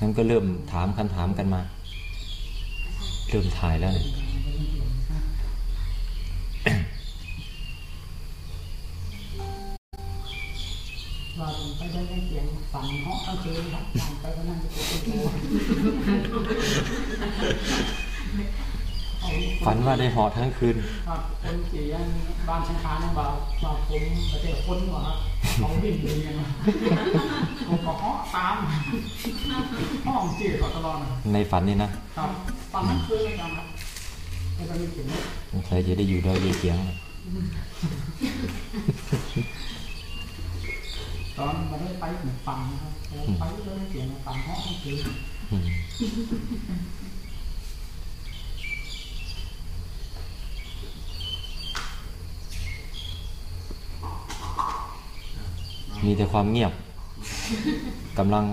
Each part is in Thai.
นั้นก็เริ่มถามคำถามกันมา เริ่มถ่ายแล้วเนี่ยเราไปได้ยินเสียงฝันเหาะกลางคืนครับฝันไปก็นั่งจะเป็นตัว ฝันว่าได้เหอทั้งคืนครับคนเกี่ยงบ้านชังคาเนี่ยว่าว่าผมประเทศคนว่าครับเขาวิ่งเรียนมาผมก็เหาะตามห้องจืดเขาตลอดนะในฝันนี่นะครับฝันนั้นคืนเลยครับแล้วก็มีเสียงสงสัยจะได้อยู่ดอยเยเกียงตอนมาได้ไปเหมือนฝันนะครับไปเลยเสียงฝันเหาะกลางคืนอืม มีแต่ความเงียบกำลัง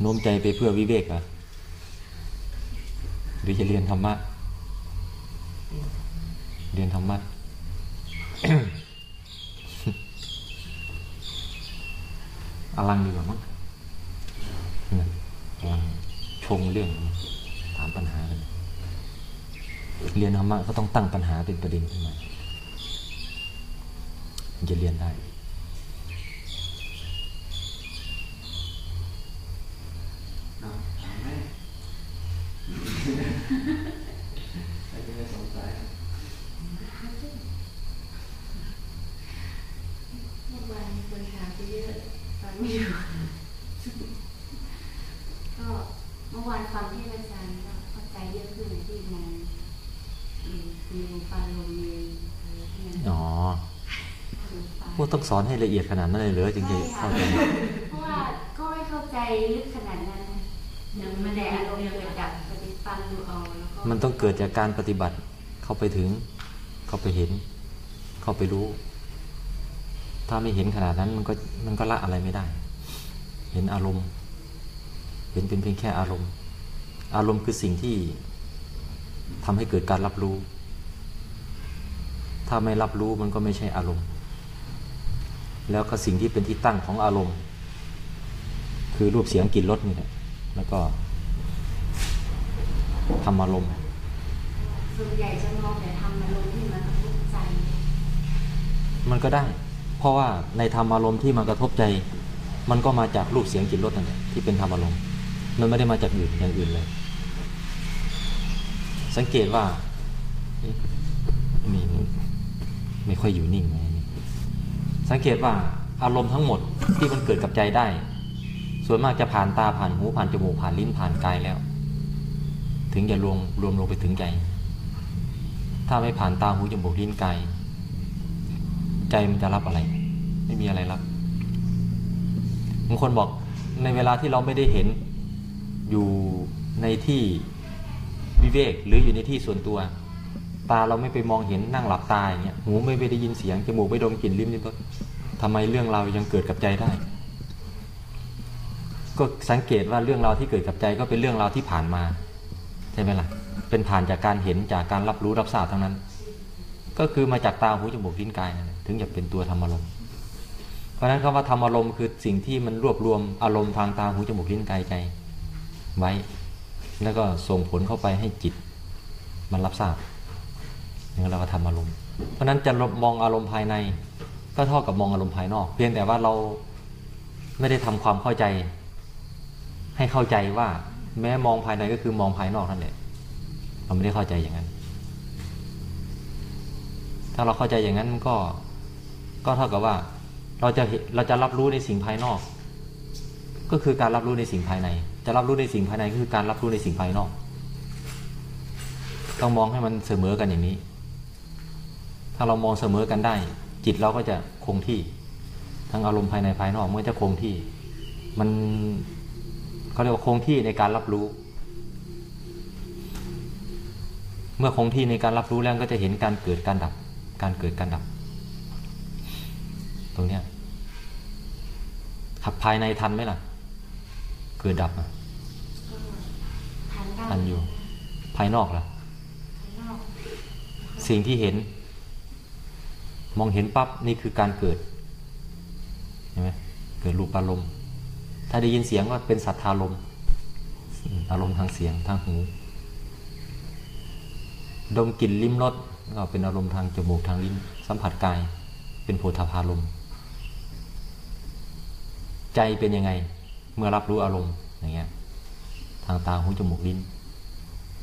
โน้มใจไปเพื่อวิเวกเหรอหรือจะเรียนธรรมะ เรียนธรรมะ อลังดีกว่ามั้งนะอลังชงเรื่องถามปัญหากันเรียนธรรมะก็ต้องตั้งปัญหาเป็นประเด็นขึ้นมาจะเรียนได้ เมื่อวานมีคนถามไปเยอะฟังไม่อยู่ก็เมื่อวานฟังที่อาจารย์ก็เข้าใจเยอะขึ้นที่มองอืมมีปาลมมีอะไรที่มันอ๋อดูปลาพวกต้องสอนให้ละเอียดขนาดนั้นเลยเหรอจึงจะเข้าใจเพราะว่าก็ไม่เข้าใจลึกขนาด มันต้องเกิดจากการปฏิบัติเข้าไปถึง เข้าไปเห็น เข้าไปรู้ ถ้าไม่เห็นขนาดนั้นมันก็มันก็ละอะไรไม่ได้ เห็นอารมณ์ เห็นเป็นเพียงแค่อารมณ์ อารมณ์คือสิ่งที่ทำให้เกิดการรับรู้ ถ้าไม่รับรู้มันก็ไม่ใช่อารมณ์ แล้วก็สิ่งที่เป็นที่ตั้งของอารมณ์ คือรูปเสียงกลิ่นรสนี่แหละแล้วก็ทำอารมณ์ ส่วนใหญ่จะมองแต่ทำอารมณ์ที่มันกระทบใจ มันก็ได้ เพราะว่าในธรรมอารมณ์ที่มากระทบใจ มันก็มาจากรูปเสียงกลิ่นรสนั่นแหละที่เป็นธรรมอารมณ์มันไม่ได้มาจากอื่นอย่างอื่นเลย สังเกตว่าเอ๊ะนี่นี่ไม่ค่อยอยู่นิ่งนะสังเกตว่าอารมณ์ทั้งหมดที่มันเกิดกับใจได้ ส่วนมากจะผ่านตาผ่านหูผ่านจมูกผ่านลิ้นผ่านกายแล้ว ถึงจะรวมรวมลงไปถึงใจ ถ้าไม่ผ่านตาหูจมูกลิ้นกายใจมันจะรับอะไร ไม่มีอะไรรับบางคนบอกในเวลาที่เราไม่ได้เห็นอยู่ในที่วิเวกหรืออยู่ในที่ส่วนตัว ตาเราไม่ไปมองเห็นนั่งหลับตาอย่างเงี้ยหูไม่ไปได้ยินเสียงจมูกไม่ดมกลิ่นลิ้นนี่ก็ทำไมเรื่องเรายังเกิดกับใจได้ ก็สังเกตว่าเรื่องเราที่เกิดกับใจก็เป็นเรื่องเราที่ผ่านมาใช่ไหมล่ะ เป็นผ่านจากการเห็นจากการรับรู้รับทราบทั้งนั้น ก็คือมาจากตาหูจมูกลิ้นกายนั่นแหละถึงจะเป็นตัวธรรมอารมณ์เพราะฉะนั้นคำว่าธรรมอารมณ์คือสิ่งที่มันรวบรวมอารมณ์ทางตาหูจมูกลิ้นกายใจ ไว้ แล้วก็ส่งผลเข้าไปให้จิต มันรับทราบนี่เราก็ทำอารมณ์ เพราะนั้นจะมองอารมณ์ภายใน ก็เท่ากับมองอารมณ์ภายนอก เพียงแต่ว่าเราไม่ได้ทำความเข้าใจ ให้เข้าใจว่า แม้มองภายในก็คือมองภายนอกนั่นแหละ เราไม่ได้เข้าใจอย่างนั้น ถ้าเราเข้าใจอย่างนั้นก็ก็เท่ากับว่า เราจะเราจะรับรู้ในสิ่งภายนอก ก็คือการรับรู้ในสิ่งภายใน จะรับรู้ในสิ่งภายในก็คือการรับรู้ในสิ่งภายนอก ต้องมองให้มันเสมอกันอย่างนี้ ถ้าเรามองเสมอกันได้ จิตเราก็จะคงที่ ทั้งอารมณ์ภายในภายนอกมันจะคงที่ มันเขาเรียกว่าคงที่ในการรับรู้ เมื่อคงที่ในการรับรู้แล้วก็จะเห็นการเกิดการดับ การเกิดการดับ ตรงเนี้ยขับภายในทันไหมล่ะ เกิดดับอะก็ทันได้ทันอยู่ ภายนอกล่ะภายนอกสิ่งที่เห็น มองเห็นปั๊บนี่คือการเกิดเห็นไหมเกิดรูปอารมณ์ถ้าได้ยินเสียงก็เป็นสัทธารมณ์อืมอารมณ์ทางเสียงทางหู ดมกลิ่นลิ้มรสก็เป็นอารมณ์ทางจมูกทางลิ้น สัมผัสกาย เป็นโพธาภารมณ์ใจเป็นยังไง เมื่อรับรู้อารมณ์อย่างเงี้ยทางตาหูจมูกลิ้น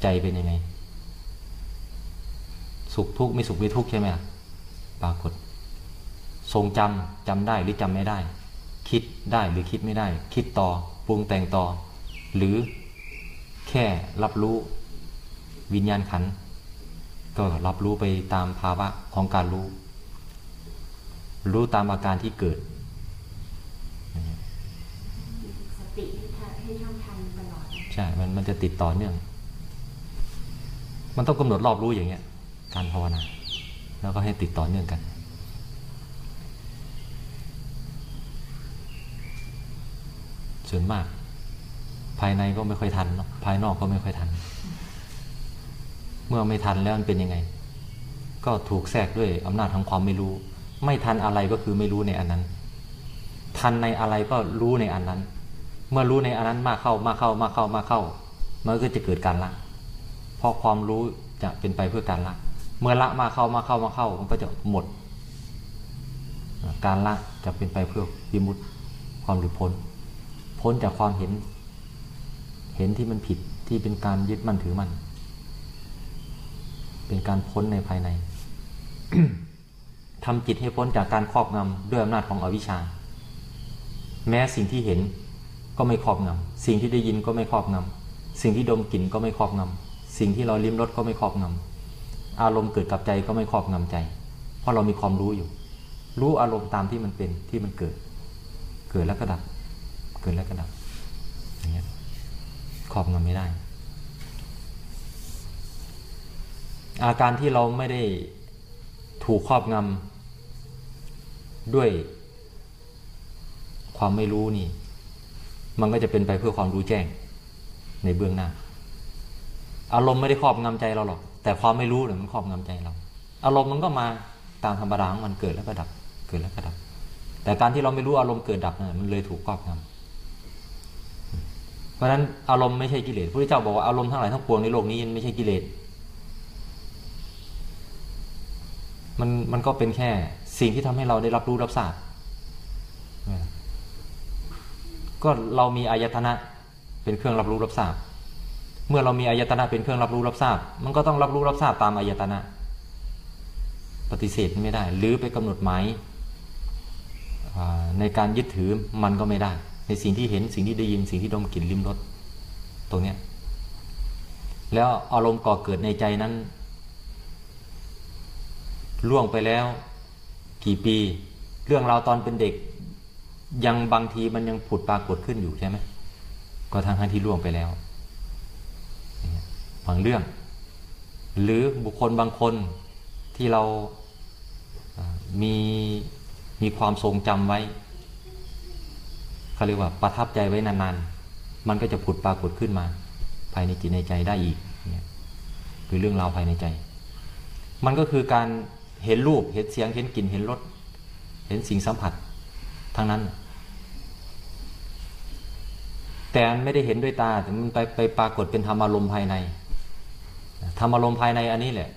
ใจเป็นยังไง สุขทุกข์ไม่สุขไม่ทุกข์ใช่ไหมปรากฏ ทรงจำจำได้หรือจำไม่ได้ คิดได้หรือคิดไม่ได้ คิดต่อปรุงแต่งต่อ หรือแค่รับรู้วิญญาณขันธ์ ก็รับรู้ไปตามภาวะของการรู้ รู้ตามอาการที่เกิด สติให้ทันให้เท่าทันตลอด ใช่ มันมันจะติดต่อเนื่อง มันต้องกำหนดรอบรู้อย่างเงี้ย การภาวนา แล้วก็ให้ติดต่อเนื่องกันส่วนมาก ภายในก็ไม่ค่อยทันเนาะภายนอกก็ไม่ค่อยทัน เมื่อไม่ทันแล้วมันเป็นยังไง ก็ถูกแทรกด้วยอำนาจของความไม่รู้ ไม่ทันอะไรก็คือไม่รู้ในอันนั้น ทันในอะไรก็รู้ในอันนั้น เมื่อรู้ในอันนั้นมากเข้ามากเข้ามากเข้ามากเข้ามันก็จะเกิดการละเพราะความรู้จะเป็นไปเพื่อการละ เมื่อละมากเข้ามากเข้ามากเข้ามันก็จะหมด การละจะเป็นไปเพื่อวิมุตติความหลุดพ้น พ้นจากความเห็น เห็นที่มันผิดที่เป็นการยึดมั่นถือมั่น เป็นการพ้นในภายในทำจิตให้พ้นจากการครอบงำด้วยอำนาจของอวิชชา แม้สิ่งที่เห็นก็ไม่ครอบงำสิ่งที่ได้ยินก็ไม่ครอบงำสิ่งที่ดมกลิ่นก็ไม่ครอบงำสิ่งที่เราลิ้มรสก็ไม่ครอบงำอารมณ์เกิดกับใจก็ไม่ครอบงำใจ เพราะเรามีความรู้อยู่ รู้อารมณ์ตามที่มันเป็นที่มันเกิด เกิดแล้วก็ดับ เกิดแล้วก็ดับอย่างเงี้ยครอบงำไม่ได้ อาการที่เราไม่ได้ถูกครอบงำด้วยความไม่รู้นี่ มันก็จะเป็นไปเพื่อความรู้แจ้งในเบื้องหน้า อารมณ์ไม่ได้ครอบงำใจเราหรอก แต่ความไม่รู้เนี่ยมันครอบงำใจเรา อารมณ์มันก็มาตามธรรมดาของมันเกิดแล้วก็ดับ เกิดแล้วก็ดับ แต่การที่เราไม่รู้อารมณ์เกิดดับเนี่ยมันเลยถูกครอบงำเพราะฉะนั้นอารมณ์ไม่ใช่กิเลสพระพุทธเจ้าบอกว่าอารมณ์ทั้งหลายทั้งปวงในโลกนี้ไม่ใช่กิเลส มันมันก็เป็นแค่สิ่งที่ทำให้เราได้รับรู้รับทราบก็เรามีอายตนะเป็นเครื่องรับรู้รับทราบ เมื่อเรามีอายตนะเป็นเครื่องรับรู้รับทราบ มันก็ต้องรับรู้รับทราบตามอายตนะ ปฏิเสธไม่ได้ หรือไปกำหนดหมายในการยึดถือมันก็ไม่ได้ ในสิ่งที่เห็นสิ่งที่ได้ยินสิ่งที่ดมกลิ่นลิ้มรสตรงเนี้ยแล้วอารมณ์ก่อเกิดในใจนั้น ล่วงไปแล้ว กี่ปี เรื่องราวตอนเป็นเด็ก ยังบางทีมันยังผุดปรากฏขึ้นอยู่ใช่ไหมก็ทางที่ล่วงไปแล้วบางเรื่อง หรือบุคคลบางคนที่เรามีมีความทรงจำไว้เขาเรียกว่าประทับใจไว้นานๆ มันก็จะผุดปรากฏขึ้นมา ภายในจิตในใจได้อีกนี่คือเรื่องราวภายในใจ มันก็คือการ เห็นรูป เห็นเสียง เห็นกลิ่น เห็นรส เห็นสิ่งสัมผัส ทั้งนั้น แต่ไม่ได้เห็นด้วยตา แต่มันไปไปปรากฏเป็นธรรมอารมณ์ภายใน ธรรมอารมณ์ภายในอันนี้แหละ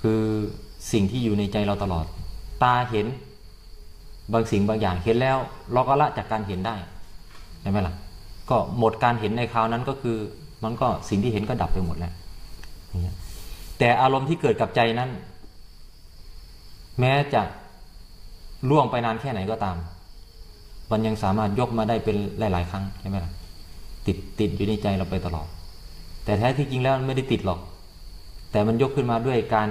คือสิ่งที่อยู่ในใจเราตลอด ตาเห็นบางสิ่งบางอย่างเห็นแล้ว เราก็ละจากการเห็นได้ใช่ไหมล่ะ ก็หมดการเห็นในคราวนั้นก็คือ มันก็สิ่งที่เห็นก็ดับไปหมดแล้วแต่อารมณ์ที่เกิดกับใจนั้น แม้จะล่วงไปนานแค่ไหนก็ตาม มันยังสามารถยกมาได้เป็นหลาย ๆ ครั้งใช่ไหมล่ะติดติดอยู่ในใจเราไปตลอด แต่แท้ที่จริงแล้วมันไม่ได้ติดหรอก แต่มันยกขึ้นมาด้วยการ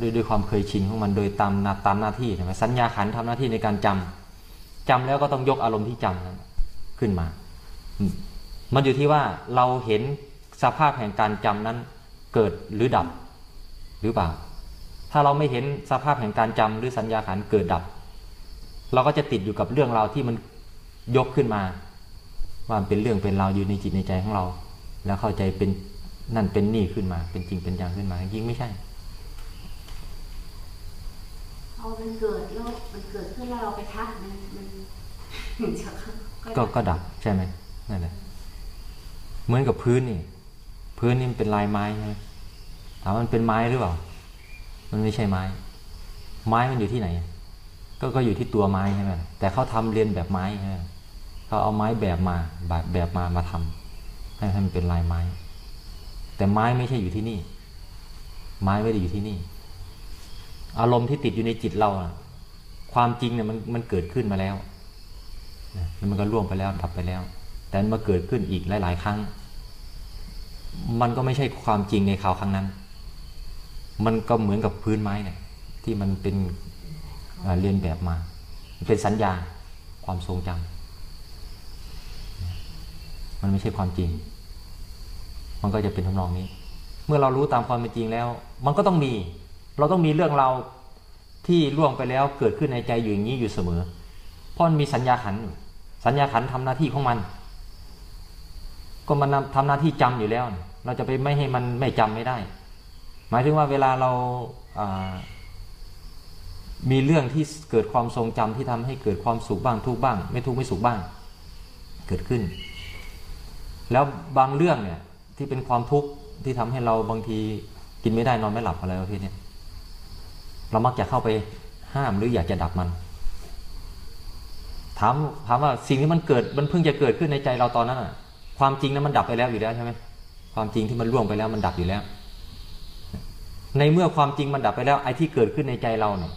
ด้วยด้วยความเคยชินของมันโดยตามนาตามหน้าที่ใช่ไหมสัญญาขันธ์ทำหน้าที่ในการจำจำแล้วก็ต้องยกอารมณ์ที่จำนั้นขึ้นมามมันอยู่ที่ว่าเราเห็นสภาพแห่งการจำนั้นเกิดหรือดับหรือเปล่า ถ้าเราไม่เห็นสภาพแห่งการจำหรือสัญญาขันธ์เกิดดับ เราก็จะติดอยู่กับเรื่องราวที่มันยกขึ้นมาว่ามันเป็นเรื่องเป็นราวอยู่ในจิตในใจของเรา แล้วเข้าใจเป็นนั่นเป็นนี่ขึ้นมา เป็นจริงเป็นอย่างขึ้นมาจริงไม่ใช่พอมันเกิดแล้วมันเกิดขึ้นแล้วเราไปทักมันมันมันจะก็ก็ดับใช่ไหมนั่นแหละเหมือนกับพื้นนี่ พื้นนี่มันเป็นลายไม้ใช่ไหมถามว่ามันเป็นไม้หรือเปล่า มันไม่ใช่ไม้ ไม้มันอยู่ที่ไหน ก็ก็อยู่ที่ตัวไม้ใช่ไหมแต่เขาทำเรียนแบบไม้ใช่ไหมเขาเอาไม้แบบมาแบบแบบมามาทำให้ให้มันเป็นลายไม้ แต่ไม้ไม่ใช่อยู่ที่นี่ ไม้ไม่ได้อยู่ที่นี่ อารมณ์ที่ติดอยู่ในจิตเราอะความจริงเนี่ยมันมันเกิดขึ้นมาแล้วแล้วมันก็ล่วงไปแล้วดับไปแล้ว แต่มันมาเกิดขึ้นอีกหลาย ๆ ครั้ง มันก็ไม่ใช่ความจริงในคราวครั้งนั้น มันก็เหมือนกับพื้นไม้เนี่ยที่มันเป็นเรียนแบบมาเป็นสัญญาความทรงจำมันไม่ใช่ความจริง มันก็จะเป็นทำนองนี้ เมื่อเรารู้ตามความเป็นจริงแล้ว มันก็ต้องมี เราต้องมีเรื่องเราที่ล่วงไปแล้วเกิดขึ้นในใจอยู่อย่างนี้อยู่เสมอ เพราะมันมีสัญญาขัน สัญญาขันธ์ทำหน้าที่ของมัน ก็มันทำหน้าที่จำอยู่แล้ว เราจะไปไม่ให้มันไม่จำไม่ได้ หมายถึงว่าเวลาเรามีเรื่องที่เกิดความทรงจำที่ทำให้เกิดความสุขบ้างทุกบ้าง ไม่ทุกไม่สุขบ้าง เกิดขึ้น แล้วบางเรื่องเนี่ยที่เป็นความทุกข์ที่ทำให้เราบางทีกินไม่ได้นอนไม่หลับอะไรประเภทนี้เรามักจะเข้าไปห้ามหรืออยากจะดับมัน ถามถามว่าสิ่งที่มันเกิดมันเพิ่งจะเกิดขึ้นในใจเราตอนนั้นอะความจริงนั้นมันดับไปแล้วอยู่แล้วใช่ไหมความจริงที่มันล่วงไปแล้วมันดับอยู่แล้ว ในเมื่อความจริงมันดับไปแล้วไอ้ที่เกิดขึ้นในใจเราเนี่ย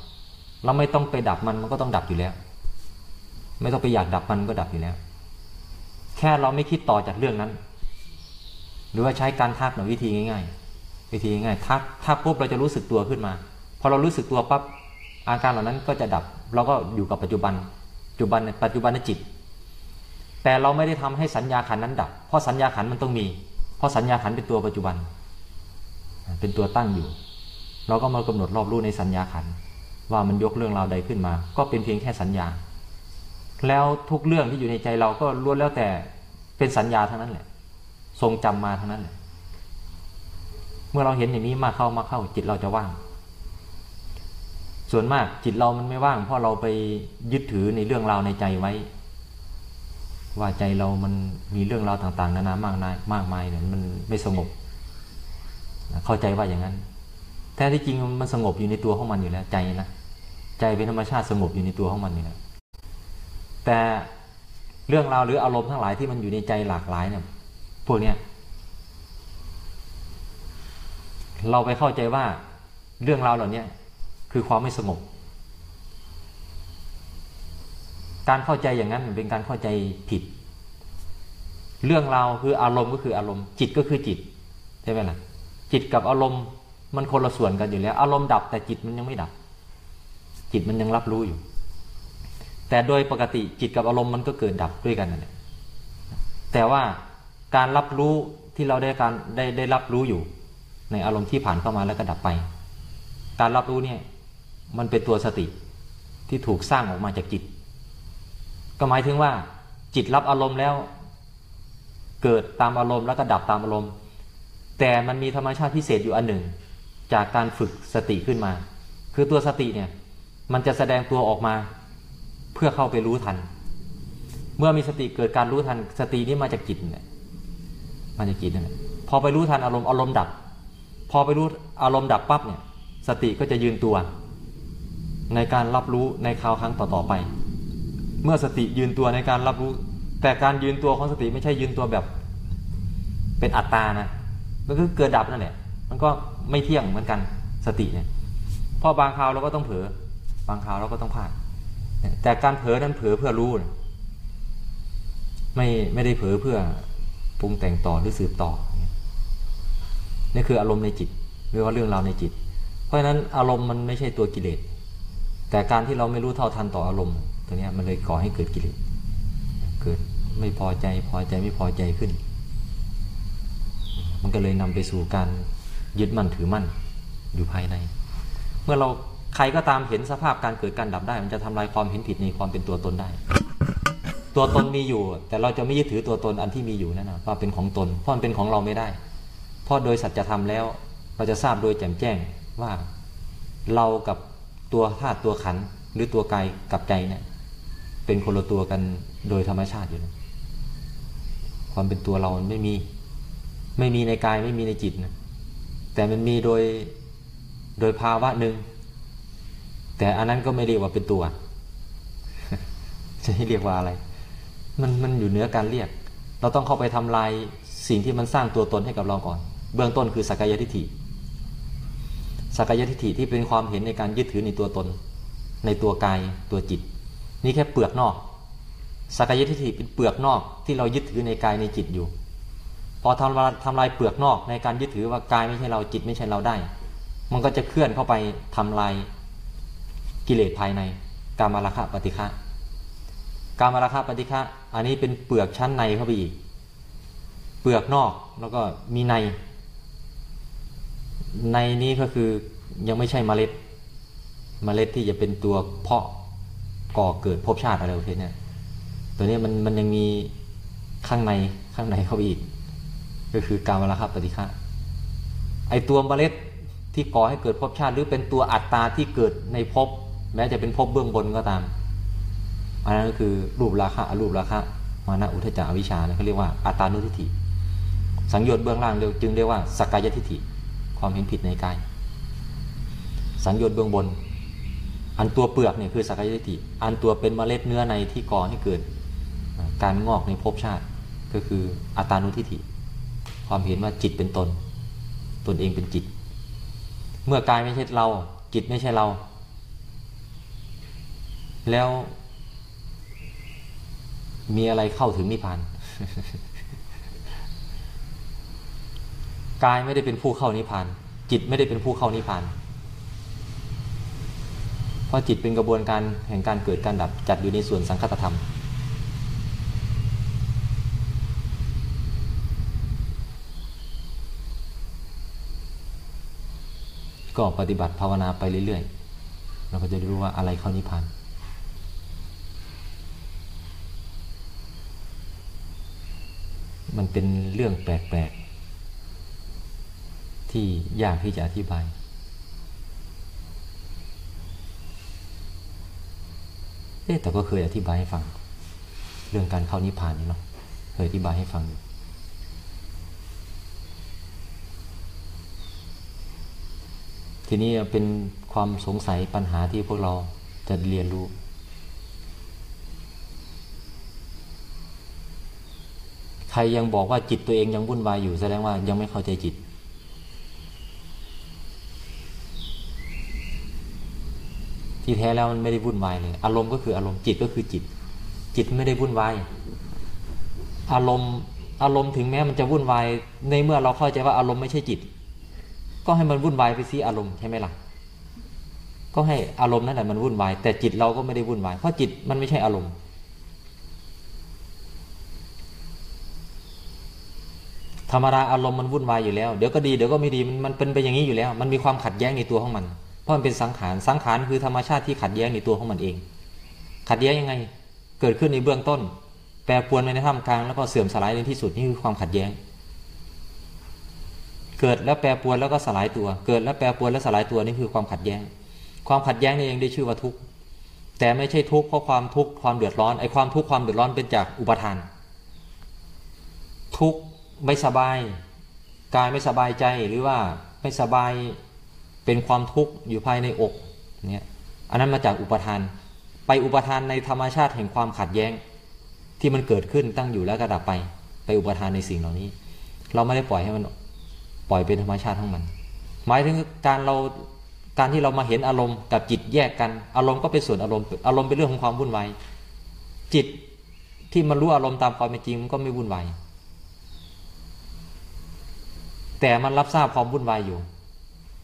เราไม่ต้องไปดับมันมันก็ต้องดับอยู่แล้ว ไม่ต้องไปอยากดับมันก็ดับอยู่แล้ว แค่เราไม่คิดต่อจากเรื่องนั้น หรือว่าใช้การทักหน่อยวิธีง่าย ๆ วิธีง่ายๆทักทักปุ๊บเราจะรู้สึกตัวขึ้นมาพอเรารู้สึกตัวปั๊บอาการเหล่านั้นก็จะดับ เราก็อยู่กับปัจจุบันปัจจุบันปัจจุบันจิต แต่เราไม่ได้ทำให้สัญญาขันนั้นดับ เพราะสัญญาขันมันต้องมี เพราะสัญญาขันเป็นตัวปัจจุบัน เป็นตัวตั้งอยู่ เราก็มากำหนดรอบรู้ในสัญญาขัน ว่ามันยกเรื่องราวใดขึ้นมา ก็เป็นเพียงแค่สัญญา แล้วทุกเรื่องที่อยู่ในใจเราก็ล้วนแล้วแต่เป็นสัญญาทั้งนั้นแหละ ทรงจำมาทั้งนั้นแหละ เมื่อเราเห็นอย่างนี้มาเข้ามาเข้าจิตเราจะว่าง ส่วนมากจิตเรามันไม่ว่าง เพราะเราไปยึดถือในเรื่องราวในใจไว้ ว่าใจเรามันมีเรื่องราวต่าง ๆ นานามากนายมากมายเนี่ยมันไม่สงบเข้าใจว่าอย่างนั้น แต่ที่จริงมันสงบอยู่ในตัวของมันอยู่แล้วใจนะใจเป็นธรรมชาติสงบอยู่ในตัวของมันอยู่แล้วแต่เรื่องราวหรืออารมณ์ทั้งหลายที่มันอยู่ในใจหลากหลายเนี่ยพวกเนี้ยเราไปเข้าใจว่าเรื่องราวเหล่านี้คือความไม่สงบ การเข้าใจอย่างนั้นเป็นการเข้าใจผิด เรื่องราวคืออารมณ์ก็คืออารมณ์ จิตก็คือจิตใช่ไหมล่ะจิตกับอารมณ์ มันคนละส่วนกันอยู่แล้ว อารมณ์ดับแต่จิตมันยังไม่ดับ จิตมันยังรับรู้อยู่ แต่โดยปกติจิตกับอารมณ์มันก็เกิดดับด้วยกันนั่นแหละแต่ว่าการรับรู้ที่เราได้การได้ได้รับรู้อยู่ ในอารมณ์ที่ผ่านเข้ามาแล้วก็ดับไป การรับรู้เนี่ยมันเป็นตัวสติที่ถูกสร้างออกมาจากจิต ก็หมายถึงว่า จิตรับอารมณ์แล้ว เกิดตามอารมณ์แล้วก็ดับตามอารมณ์ แต่มันมีธรรมชาติพิเศษอยู่อันหนึ่ง จากการฝึกสติขึ้นมา คือตัวสติเนี่ยมันจะแสดงตัวออกมา เพื่อเข้าไปรู้ทัน เมื่อมีสติเกิดการรู้ทัน สตินี้มาจากจิตเนี่ยมาจากจิตนั่นแหละพอไปรู้ทันอารมณ์อารมณ์ดับ พอไปรู้อารมณ์ดับปั๊บเนี่ย สติก็จะยืนตัว ในการรับรู้ในคราวครั้งต่อๆไป เมื่อสติยืนตัวในการรับรู้ แต่การยืนตัวของสติไม่ใช่ยืนตัวแบบ เป็นอัตตานะมันคือเกิดดับนั่นแหละมันก็ ไม่เที่ยงเหมือนกันสติเนี่ยพราะบางคราวเราก็ต้องเผลอบางคราวเราก็ต้องพลาดแต่การเผลอนั้นเผลอเพื่อรู้นะไม่ไม่ได้เผลอเพื่อปรุงแต่งต่อหรือสืบต่อนี่คืออารมณ์ในจิตหรือว่าเรื่องราวในจิต เพราะฉะนั้นอารมณ์มันไม่ใช่ตัวกิเลสแต่การที่เราไม่รู้เท่าทันต่ออารมณ์ตัวนี้มันเลยก่อให้เกิดกิเลสเกิดไม่พอใจพอใจไม่พอใจขึ้น มันก็เลยนำไปสู่การ ยึดมั่นถือมั่นอยู่ภายใน เมื่อเราใครก็ตามเห็นสภาพการเกิดการดับได้ มันจะทำลายความเห็นผิดในความเป็นตัวตนได้ ตัวตนมีอยู่ แต่เราจะไม่ยึดถือตัวตนอันที่มีอยู่นั่นนะว่าเป็นของตนเพราะมันเป็นของเราไม่ได้ เพราะโดยสัจธรรมแล้ว เราจะทราบโดยแจ่มแจ้งว่าเรากับตัวธาตุตัวขันหรือตัวกายกับใจเนี่ยเป็นคนละตัวกันโดยธรรมชาติอยู่นะความเป็นตัวเรามันไม่มี ไม่มีในกายไม่มีในจิตนะ แต่มันมีโดยโดยภาวะหนึ่ง แต่อันนั้นก็ไม่เรียกว่าเป็นตัว จะให้เรียกว่าอะไร มันมันอยู่เหนือการเรียก เราต้องเข้าไปทำลายสิ่งที่มันสร้างตัวตนให้กับเราก่อน เบื้องต้นคือสักกายทิฏฐิสักกายทิฏฐิที่เป็นความเห็นในการยึดถือในตัวตน ในตัวกายตัวจิต นี่แค่เปลือกนอกสักกายทิฏฐิเป็นเปลือกนอกที่เรายึดถือในกายในจิตอยู่ พอทำลายทำลายเปลือกนอกในการยึดถือว่ากายไม่ใช่เราจิตไม่ใช่เราได้ มันก็จะเคลื่อนเข้าไปทำลายกิเลสภายในกามราคะปฏิฆะกามราคะปฏิฆะอันนี้เป็นเปลือกชั้นในเข้าไปอีก เปลือกนอกแล้วก็มีใน ในนี้ก็คือยังไม่ใช่เมล็ด เมล็ดที่จะเป็นตัวเพาะก่อเกิดภพชาติอะไรประเภทเนี้ยตัวนี้มันมันยังมีข้างในข้างในเข้าไปอีก ก็คือการมราคะปฏิฆะไอตัวเมล็ดที่ก่อให้เกิดภพชาติ หรือเป็นตัวอัตตาที่เกิดในภพแม้จะเป็นภพเบื้องบนก็ตาม อันนั้นก็คือรูปราคะอรูปราคะมานะอุทจาวิชานี่ยเขาเรียกว่าอัตตานุทิฏฐิ สังโยชน์เบื้องล่างเรียกจึงเรียกว่าสกายทิฏฐิความเห็นผิดในกาย สังโยชน์เบื้องบน อันตัวเปลือกเนี่ยคือสกกายทิฏฐิอันตัวเป็นเมล็ดเนื้อในที่ก่อให้เกิด การงอกในภพชาติก็คืออัตตานุทิฏฐิ ความเห็นว่าจิตเป็นตน ตนเองเป็นจิต เมื่อกายไม่ใช่เรา จิตไม่ใช่เรา แล้ว มีอะไรเข้าถึงนิพพานกายไม่ได้เป็นผู้เข้านิพพาน จิตไม่ได้เป็นผู้เข้านิพพาน เพราะจิตเป็นกระบวนการแห่งการเกิดการดับจัดอยู่ในส่วนสังคตธรรม ก็ปฏิบัติภาวนาไปเรื่อยๆ เราก็จะรู้ว่าอะไรเข้านิพพานมันเป็นเรื่องแปลกๆ ที่ยากที่จะอธิบาย เอ๊แต่ก็เคยอธิบายให้ฟัง เรื่องการเข้านิพพานนี่เนาะ เคยอธิบายให้ฟังอยู่ ทีนี้เป็นความสงสัยปัญหาที่พวกเราจะเรียนรู้ ใครยังบอกว่าจิตตัวเองยังวุ่นวายอยู่แสดงว่ายังไม่เข้าใจจิต ที่แท้แล้วมันไม่ได้วุ่นวายเลย อารมณ์ก็คืออารมณ์จิตก็คือจิต จิตไม่ได้วุ่นวาย อารมณ์อารมณ์ถึงแม้มันจะวุ่นวาย ในเมื่อเราเข้าใจว่าอารมณ์ไม่ใช่จิต ก็ให้มันวุ่นวายไปสิอารมณ์ใช่ไหมล่ะ ก็ให้อารมณ์นั่นแหละมันวุ่นวาย แต่จิตเราก็ไม่ได้วุ่นวาย เพราะจิตมันไม่ใช่อารมณ์ ธรรมดาอารมณ์มันวุ่นวายอยู่แล้ว เดี๋ยวก็ดีเดี๋ยวก็ไม่ดีมันเป็นไปอย่างนี้อยู่แล้ว มันมีความขัดแย้งในตัวของมัน เพราะมันเป็นสังขาร สังขารคือธรรมชาติที่ขัดแย้งในตัวของมันเอง ขัดแย้งยังไง เกิดขึ้นในเบื้องต้น แปรปรวนไปในท่ามกลางแล้วก็เสื่อมสลายในที่สุดนี่คือความขัดแย้ง เกิดแล้วแปรปรวนแล้วก็สลายตัว เกิดแล้วแปรปรวนแล้วสลายตัวนี่คือความขัดแย้ง ความขัดแย้งนี่เองได้ชื่อว่าทุกข์แต่ไม่ใช่ทุกข์เพราะความทุกข์ความเดือดร้อนไอ้ความทุกข์ความเดือดร้อนเป็นจากอุปทาน ทุกข์ไม่สบายกายไม่สบายใจหรือว่าไม่สบายเป็นความทุกข์อยู่ภายในอกเนี่ยอันนั้นมาจากอุปทาน ไปอุปทานในธรรมชาติแห่งความขัดแย้ง ที่มันเกิดขึ้นตั้งอยู่แล้วก็ดับไป ไปอุปทานในสิ่งเหล่านี้ เราไม่ได้ปล่อยให้มัน ปล่อยเป็นธรรมชาติของมัน หมายถึงการเราการที่เรามาเห็นอารมณ์กับจิตแยกกัน อารมณ์ก็เป็นส่วนอารมณ์อารมณ์เป็นเรื่องของความวุ่นวายจิตที่มันรู้อารมณ์ตามความเป็นจริงมันก็ไม่วุ่นวายแต่มันรับทราบความวุ่นวายอยู่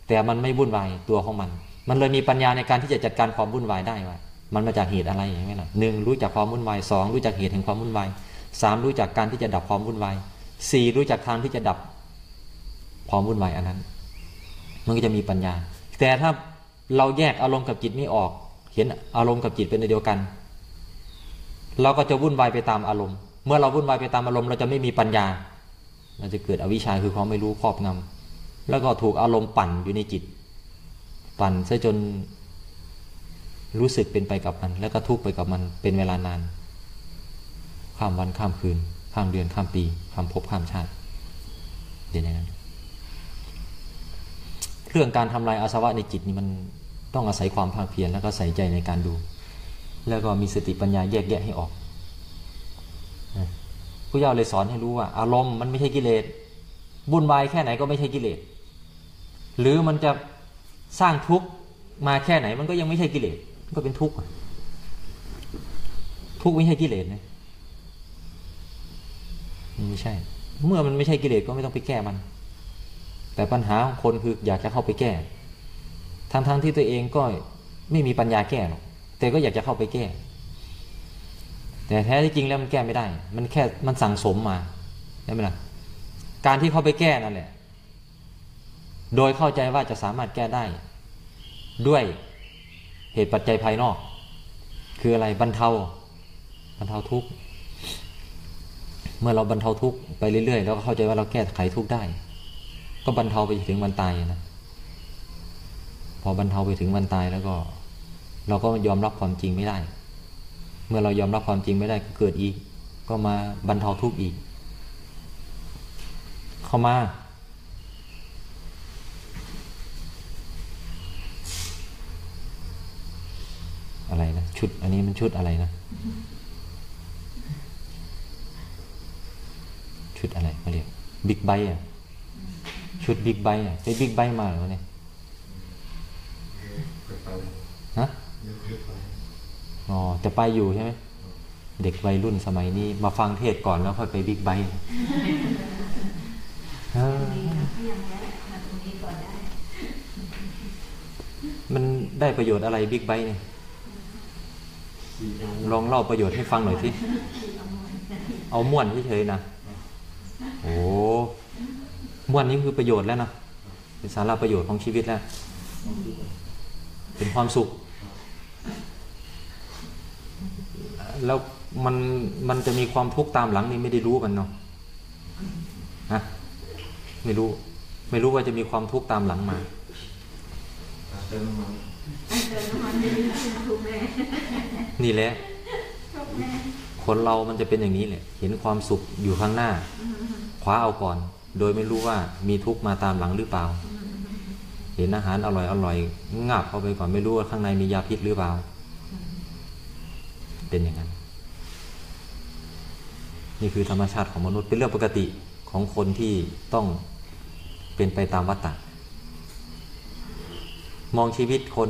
แต่มันไม่วุ่นวายตัวของมัน มันเลยมีปัญญาในการที่จะจัดการความวุ่นวายได้ว่า มันมาจากเหตุอะไรอย่างนี้ล่ะหนึ่งรู้จักความวุ่นวายสองรู้จักเหตุแห่งความวุ่นวายสามรู้จักการที่จะดับความวุ่นวายสี่รู้จักทางที่จะดับ ความวุ่นวายอันนั้น มันก็จะมีปัญญา แต่ถ้าเราแยกอารมณ์กับจิตไม่ออก เห็นอารมณ์กับจิตเป็นอันเดียวกัน เราก็จะวุ่นวายไปตามอารมณ์ เมื่อเราวุ่นวายไปตามอารมณ์เราจะไม่มีปัญญา เราจะเกิดอวิชชาคือความไม่รู้ครอบงำแล้วก็ถูกอารมณ์ปั่นอยู่ในจิต ปั่นซะจนรู้สึกเป็นไปกับมัน แล้วก็ทุกข์ไปกับมันเป็นเวลานาน ข้ามวันข้ามคืน ข้ามเดือนข้ามปี ข้ามภพข้ามชาติ เดี๋ยวนั้น เรื่องการทำลายอาสวะในจิตนี่มันต้องอาศัยความภาคเพียรแล้วก็ใส่ใจในการดู แล้วก็มีสติปัญญาแยกแยะให้ออกผู้เยาวเลยสอนให้รู้ว่า อารมณ์มันไม่ใช่กิเลสบุญวายแค่ไหนก็ไม่ใช่กิเลสหรือมันจะสร้างทุกข์มาแค่ไหนมันก็ยังไม่ใช่กิเลสก็เป็นทุกข์ทุกข์ไม่ใช่กิเลสนะไม่ใช่ เมื่อมันไม่ใช่กิเลสก็ไม่ต้องไปแก้มัน แต่ปัญหาของคนคืออยากจะเข้าไปแก้ทั้งๆทที่ตัวเองก็ไม่มีปัญญาแก้หรอกแต่ก็อยากจะเข้าไปแก้ แต่แท้ที่จริงแล้วมันแก้ไม่ได้ มันแค่มันสั่งสมมาใช่ไหมล่ะการที่เข้าไปแก้นั่นแหละ โดยเข้าใจว่าจะสามารถแก้ได้ ด้วยเหตุปัจจัยภายนอก คืออะไรบรรเทาบรรเทาทุกข์เมื่อเราบรรเทาทุกข์ไปเรื่อยๆเราก็เข้าใจว่าเราแก้ไขทุกข์ได้ ก็บรรเทาไปถึงวันตายนะพอบรรเทาไปถึงวันตายแล้วก็ เราก็ยอมรับความจริงไม่ได้ เมื่อเรายอมรับความจริงไม่ได้ก็เกิดอีก ก็มาบรรเทาทุกข์อีก เข้ามา อะไรนะชุดอันนี้มันชุดอะไรนะ ชุดอะไรเขาเรียก big bike อะ ชุด big bike อะใช้ big bike มาเหรอเนี่ยฮะอ๋อจะไปอยู่ใช่ไหมเด็กวัยรุ่นสมัยนี้ มาฟังเทศน์ก่อนแล้วค่อยไป big bike เออมันได้ประโยชน์อะไรบิ๊กไบค์เนี่ยลองเล่าประโยชน์ให้ฟังหน่อยสิเอาม่วนเฉยๆนะ โอ้ วันนี้คือประโยชน์แล้วนะเป็นสาระประโยชน์ของชีวิตแล้ว เป็นความสุข แล้วมันมันจะมีความทุกข์ตามหลังนี่ไม่ได้รู้มันเนาะฮะไม่รู้ ไม่รู้ว่าจะมีความทุกข์ตามหลังมานนี่แหละคนเรามันจะเป็นอย่างนี้แหละ เห็นความสุขอยู่ข้างหน้า คว้าเอาก่อน โดยไม่รู้ว่ามีทุกข์มาตามหลังหรือเปล่า เห็นอาหารอร่อยอร่อยงับเข้าไปก่อนไม่รู้ว่าข้างในมียาพิษหรือเปล่า เป็นอย่างนั้น นี่คือธรรมชาติของมนุษย์เป็นเรื่องปกติของคนที่ต้องเป็นไปตามวัฏฏะมองชีวิตคน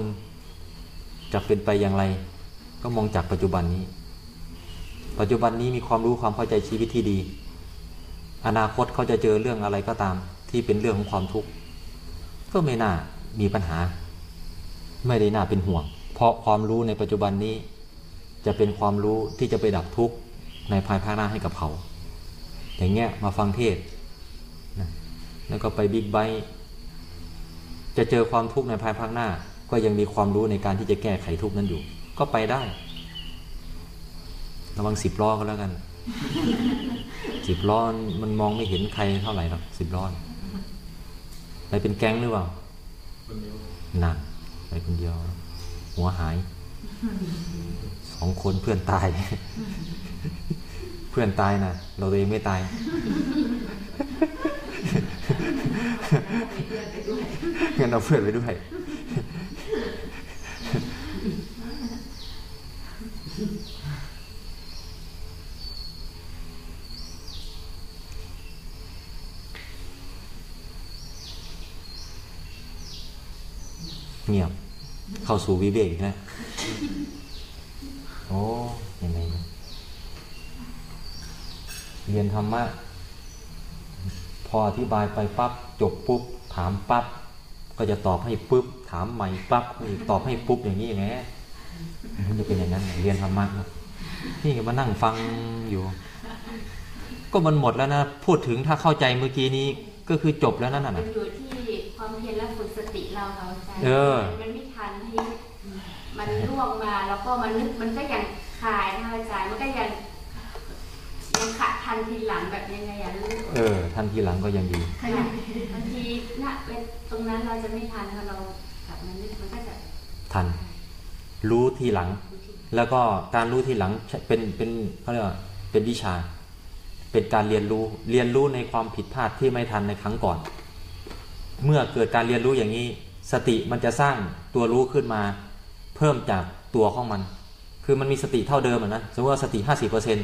จะเป็นไปอย่างไร ก็มองจากปัจจุบันนี้ ปัจจุบันนี้มีความรู้ความเข้าใจชีวิตที่ดี อนาคตเขาจะเจอเรื่องอะไรก็ตาม ที่เป็นเรื่องของความทุกข์ก็ไม่น่ามีปัญหา ไม่ได้น่าเป็นห่วง เพราะความรู้ในปัจจุบันนี้ จะเป็นความรู้ที่จะไปดับทุกข์ในภายภาคหน้าให้กับเขา อย่างเงี้ยมาฟังเทศนะแล้วก็ไปบิ๊กไบจะเจอความทุกข์ในภายภาคหน้า ก็ยังมีความรู้ในการที่จะแก้ไขทุกข์นั้นอยู่ ก็ไปได้ ระวังสิบล้อก็แล้วกัน สิบล้อมันมองไม่เห็นใครเท่าไหร่หรอกสิบล้อไปเป็นแก๊งหรือเปล่าคนเดียวหนักไปคนเดียว หัวหายสองคนเพื่อนตาย เพื่อนตายนะเราตัวเองไม่ตาย งั้นเอาเพื่อนไปด้วย เงียบ เข้า สู่วิเวกอีกแล้วโอ้ยังไงเนี่ยเรียนธรรมะพออธิบายไปปั๊บจบปุ๊บถามปั๊บก็จะตอบให้ปุ๊บถามใหม่ปั๊บอีกตอบให้ปุ๊บอย่างนี้อย่างไงมันจะเป็นอย่างนั้นเรียนธรรมะนะนี่ก็มานั่งฟังอยู่ ก็มันหมดแล้วนะพูดถึงถ้าเข้าใจเมื่อกี้นี้ก็คือจบแล้วนั่นน่ะมันอยู่ที่ความเพียรและฝึกสติเราเราใจเออมันไม่ทันที่มันล่วงมาแล้ว ก็มันนึกมันก็ยังคลายนะอาจารย์มันก็ยังยังขัดทันทีหลังแบบยังไงอย่างรู้เออท่านทีหลังก็ยังดีบางทีณเป็นตรงนั้นเราจะไม่ทันพอเรากลับมานึกมันก็จะทัน รู้ทีหลัง แล้วก็การรู้ทีหลังเป็นเป็นเขาเรียกว่าเป็นวิชา เป็นการเรียนรู้เรียนรู้ในความผิดพลาดที่ไม่ทันในครั้งก่อน เมื่อเกิดการเรียนรู้อย่างนี้ สติมันจะสร้างตัวรู้ขึ้นมา เพิ่มจาก ตัวของมัน คือมันมีสติเท่าเดิมอนะสมมติว่าสติห้าสิบเปอร์เซ็น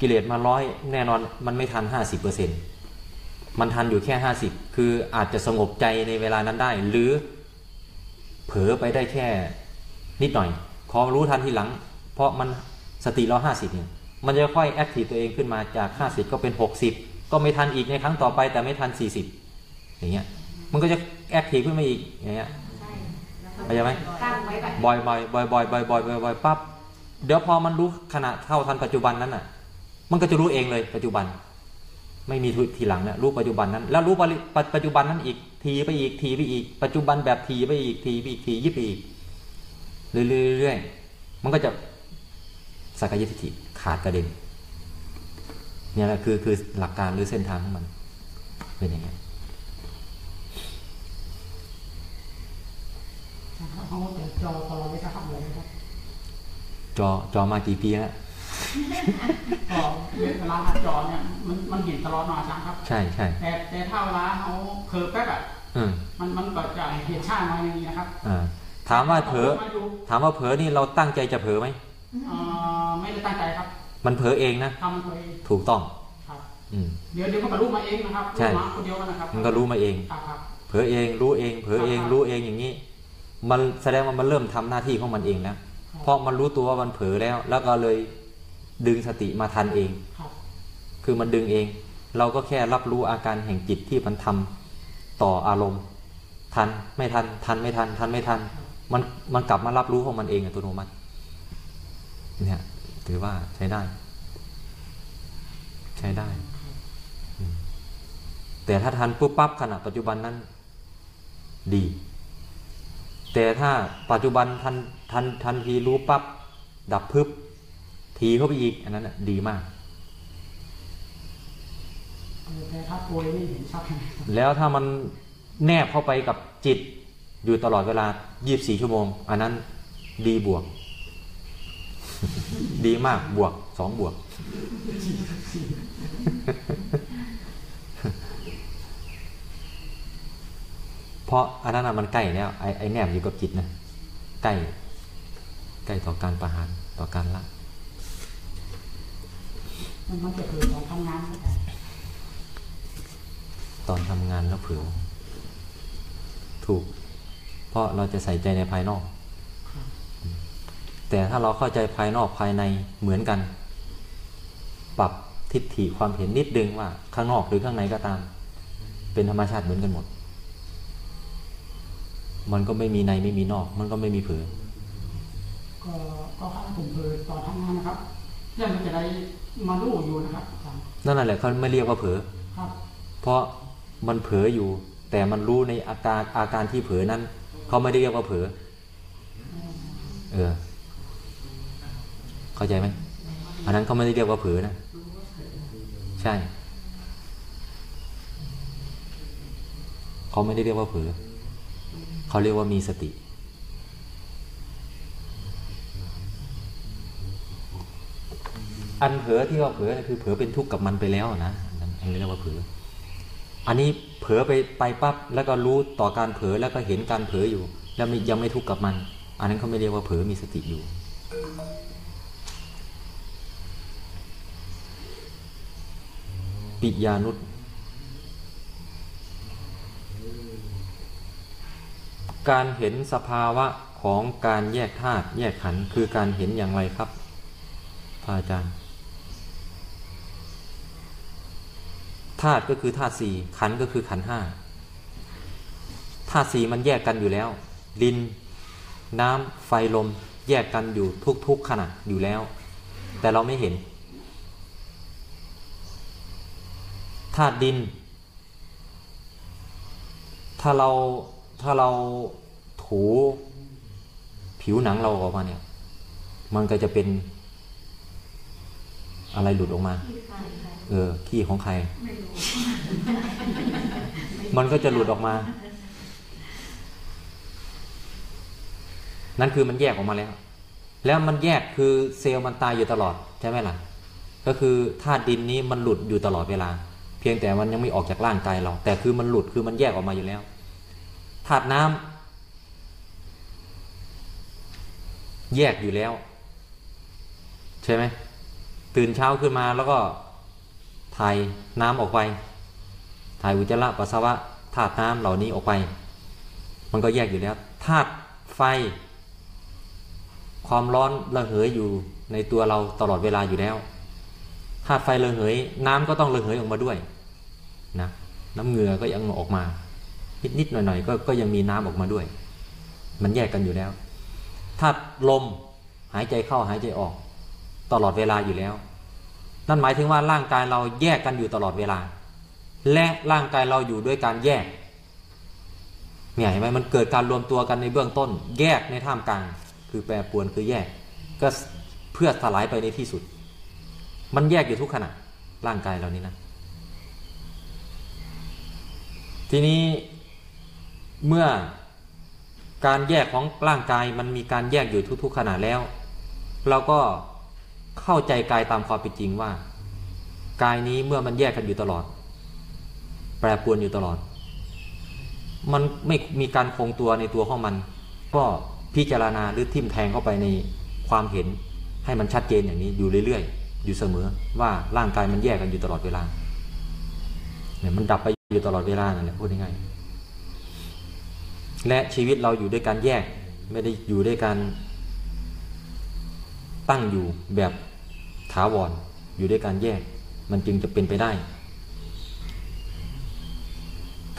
กิเลสมาร้อยแน่นอนมันไม่ทันห้าสิบเปอร์เซ็นมันทันอยู่แค่ห้าสิบคืออาจจะสงบใจในเวลานั้นได้ หรือเผลอไปได้แค่นิดหน่อยพอรู้ทันทีหลัง เพราะมันสติเราห้าสิบเนี่ยมันจะค่อยแอคทีฟตัวเองขึ้นมาจากห้าสิบก็เป็นหกสิบก็ไม่ทันอีกในครั้งต่อไปแต่ไม่ทันสี่สิบอย่างเงี้ยมันก็จะแอคทีฟขึ้นมาอีกอย่างเงี้ย เข้าใจไหมบ่อยบ่อยบ่อยบ่อยบ่อยบ่อยบ่อยปั๊บเดี๋ยวพอมันรู้ขณะเท่าทันปัจจุบันนั้นน่ะ มันก็จะรู้เองเลยปัจจุบัน ไม่มีทีหลังเนี่ยรู้ปัจจุบันนั้น แล้วรู้ปัจจุบันนั้นอีกทีไปอีกทีไปอีก ปัจจุบันแบบทีไปอีกทีไปอีกทียิบไปอีกเรื่อยๆมันก็จะสักยทิฏฐิขาดกระเด็นเนี่ยแหละคือคือหลักการหรือเส้นทางของมันเป็นอย่างนี้ เขาจะจอตลอดเวลาครับเลยครับ จอจอมากี่ปีแล้วก็เวลาหัดจอเนี่ยมันมันเห็นตลอดมาจังครับ ใช่ใช่แต่แต่ถ้าเวลาเขาเผลอแป๊บอะอืมมันมันก็จะเห็นชามาอย่างนี้นะครับอ่าถามว่าเผลอมาดูถามว่าเผลอนี่เราตั้งใจจะเผลอไหมเอ่อไม่ได้ตั้งใจครับ มันเผลอเองนะทำตัวเองถูกต้องครับอืมเดี๋ยวเดี๋ยวมันก็รู้มาเองนะครับใช่รู้มาคนเดียวกันนะครับ มันก็รู้มาเองครับครับเผลอเองรู้เองเผลอเองครับรู้เองอย่างนี้ มันแสดงว่ามันเริ่มทำหน้าที่ของมันเองแล้วเพราะมันรู้ตัวว่ามันเผลอแล้ว แล้วก็เลยดึงสติมาทันเองครับคือมันดึงเอง เราก็แค่รับรู้อาการแห่งจิตที่มันทำต่ออารมณ์ ทันไม่ทัน ทันไม่ทัน ทันไม่ทัน มันมันกลับมารับรู้ของมันเองอัตโนมัติ เนี่ยถือว่าใช้ได้ ใช้ได้อืมแต่ถ้าทันปุ๊บปั๊บขณะปัจจุบันนั้น ดี แต่ถ้าปัจจุบันทันทันทันทีรู้ปั๊บดับพึบทีเข้าไปอีกอันนั้นน่ะดีมากเออแต่ถ้าป่วยนี่เห็นชัดเลยครับแล้วถ้ามันแนบเข้าไปกับจิตอยู่ตลอดเวลา 24 ชั่วโมง อันนั้นดีบวก ดีมากบวกสองบวก เพราะอันนั้นน่ะมันใกล้แล้วไอ้ไอ้แนบอยู่กับจิตนะใกล้ใกล้ต่อการประหารต่อการละมันมันจะเกิดตอนทำงานนะครับตอนทำงานแล้วเผลอถูก เพราะเราจะใส่ใจในภายนอก แต่ถ้าเราเข้าใจภายนอกภายในเหมือนกัน ปรับทิฏฐิความเห็นนิดนึงว่า ข้างนอกหรือข้างในก็ตาม เป็นธรรมชาติเหมือนกันหมด มันก็ไม่มีในไม่มีนอก มันก็ไม่มีเผลอก็ก็ให้ผมเผลอตอนทำงานนะครับเรื่องมันจะได้มาดูอยู่นะครับอาจารย์นั่นแหละเขาไม่เรียกว่าเผลอครับเพราะมันเผลออยู่ แต่มันรู้ในอาการอาการที่เผลอนั้นเขาไม่ได้เรียกว่าเผลอเออ เข้าใจไหมอันนั้นเขาไม่ได้เรียกว่าเผลอนะ ใช่เขาไม่ได้เรียกว่าเผลอ เขาเรียกว่ามีสติ อันเผลอที่ว่าเผลอคือเผลอเป็นทุกข์กับมันไปแล้วนะอันนี้เรียกว่าเผลออันนี้เผลอไปไปปั๊บแล้วก็รู้ต่อการเผลอแล้วก็เห็นการเผลออยู่ แล้วยังไม่ทุกข์กับมัน อันนั้นเขาไม่เรียกว่าเผลอมีสติอยู่ปิยานุษย์ การเห็นสภาวะของการแยกธาตุแยกขันธ์คือการเห็นอย่างไรครับพระอาจารย์ธาตุก็คือธาตุสี่ขันธ์ก็คือขันธ์ห้าธาตุสี่มันแยกกันอยู่แล้ว ดิน น้ำไฟลมแยกกันอยู่ทุกๆขณะอยู่แล้ว แต่เราไม่เห็นธาตุดิน ถ้าเรา ถ้าเราถูผิวหนังเราออกมาเนี่ย มันก็จะเป็น อะไรหลุดออกมา เออ ขี้ของใครไม่รู้มันก็จะหลุดออกมา นั่นคือมันแยกออกมาแล้ว แล้วมันแยกคือเซลล์มันตายอยู่ตลอดใช่ไหมล่ะ ก็คือธาตุดินนี้มันหลุดอยู่ตลอดเวลา เพียงแต่มันยังไม่ออกจากร่างกายเรา แต่คือมันหลุดคือมันแยกออกมาอยู่แล้ว ธาตุน้ำแยกอยู่แล้ว ใช่ไหมตื่นเช้าขึ้นมาแล้วก็ถ่ายน้ำออกไป ถ่ายอุจจาระปัสสาวะธาตุน้ำเหล่านี้ออกไป มันก็แยกอยู่แล้วธาตุไฟ ความร้อนระเหยอยู่ในตัวเราตลอดเวลาอยู่แล้วธาตุไฟระเหย น้ำก็ต้องระเหยออกมาด้วยนะน้ำเหงื่อก็ยังออกมา นิดๆหน่อยๆก็ก็ยังมีน้ำออกมาด้วย มันแยกกันอยู่แล้วธาลมหายใจเข้าหายใจออก ตลอดเวลาอยู่แล้ว นั่นหมายถึงว่าร่างกายเราแยกกันอยู่ตลอดเวลา และร่างกายเราอยู่ด้วยการแยกเนี่ยเห็นไหมมันเกิดการรวมตัวกันในเบื้องต้น แยกในท่ามกลาง คือแปรปรวนคือแยก ก็เพื่อสลายไปในที่สุด มันแยกอยู่ทุกขณะร่างกายเรานี้นะ ทีนี้ เมื่อการแยกของร่างกายมันมีการแยกอยู่ทุก ๆ ขณะแล้ว เราก็เข้าใจกายตามความเป็นจริงว่า กายนี้เมื่อมันแยกกันอยู่ตลอด แปรปรวนอยู่ตลอด มันไม่มีการคงตัวในตัวของมัน ก็พิจารณาหรือทิ่มแทงเข้าไปในความเห็นให้มันชัดเจนอย่างนี้อยู่เรื่อยๆ อยู่เสมอว่าร่างกายมันแยกกันอยู่ตลอดเวลาเนี่ยมันดับไปอยู่ตลอดเวลานั่นแหละพูดง่ายๆ และชีวิตเราอยู่ด้วยการแยกไม่ได้อยู่ด้วยการตั้งอยู่แบบถาวรอยู่ด้วยการแยก มันจึงจะเป็นไปได้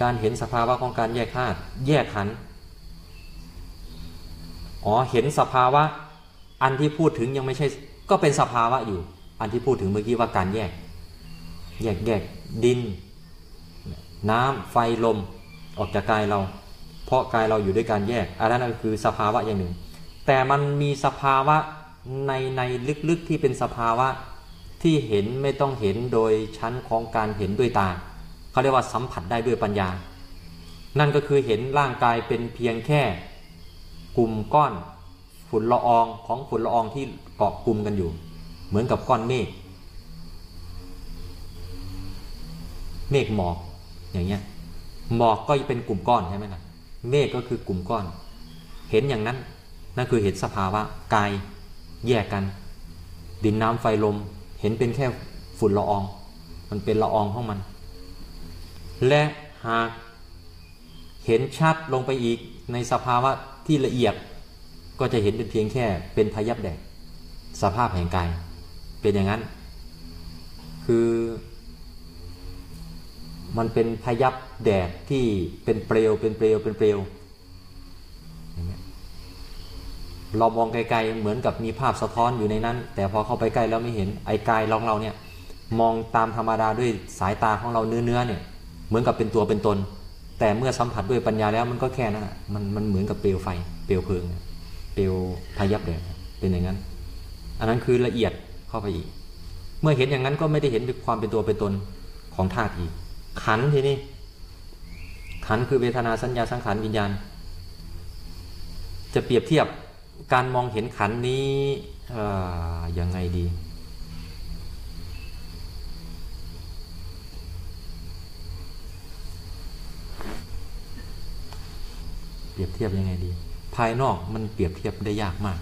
การเห็นสภาวะของการแยกธาตุแยกขันอ๋อเห็นสภาวะ อันที่พูดถึงยังไม่ใช่ ก็เป็นสภาวะอยู่ อันที่พูดถึงเมื่อกี้ว่าการแยก แยกแยกดิน น้ำไฟลมออกจากกายเรา เพราะกายเราอยู่ด้วยการแยกอันนั้นก็คือสภาวะอย่างหนึ่ง แต่มันมีสภาวะในในลึกๆที่เป็นสภาวะที่เห็นไม่ต้องเห็นโดยชั้นของการเห็นด้วยตาเขาเรียกว่าสัมผัสได้ด้วยปัญญา นั่นก็คือเห็นร่างกายเป็นเพียงแค่ กลุ่มก้อนฝุ่นละอองของฝุ่นละอองที่เกาะกลุ่มกันอยู่ เหมือนกับก้อนเมฆเมฆหมอกอย่างเงี้ยหมอกก็เป็นกลุ่มก้อนใช่ไหมล่ะ เมฆก็คือกลุ่มก้อน เห็นอย่างนั้นนั่นคือเห็นสภาวะกายแยกกัน ดินน้ำไฟลมเห็นเป็นแค่ฝุ่นละออง มันเป็นละอองของมัน และหากเห็นชัดลงไปอีกในสภาวะที่ละเอียด ก็จะเห็นเป็นเพียงแค่เป็นพยับแดดสภาพแห่งกาย เป็นอย่างนั้น คือ มันเป็นพยับแดดที่เป็นเปลวเป็นเปลวเป็นเปลวองเรามองไกลๆเหมือนกับมีภาพสะท้อนอยู่ในนั้น แต่พอเข้าไปใกล้แล้วไม่เห็นไอ้กายของเราเนี่ยมองตามธรรมดาด้วยสายตาของเราเนื้อเนื้อเนี่ยเหมือนกับเป็นตัวเป็นตน แต่เมื่อสัมผัสด้วยปัญญาแล้วมันก็แค่นั้นอะมันมันเหมือนกับเปลวไฟ เปลวเพลิง เปลวพยับแดดเป็นอย่างนั้น อันนั้นคือละเอียดเข้าไปอีก เมื่อเห็นอย่างนั้นก็ไม่ได้เห็นความเป็นตัวเป็นตนของธาตุอีก ขันทีนี้ขันคือเวทนาสัญญาสังขารวิญญาณ จะเปรียบเทียบการมองเห็นขันนี้ยังไงดี เปรียบเทียบยังไงดี ภายนอกมันเปรียบเทียบได้ยากมาก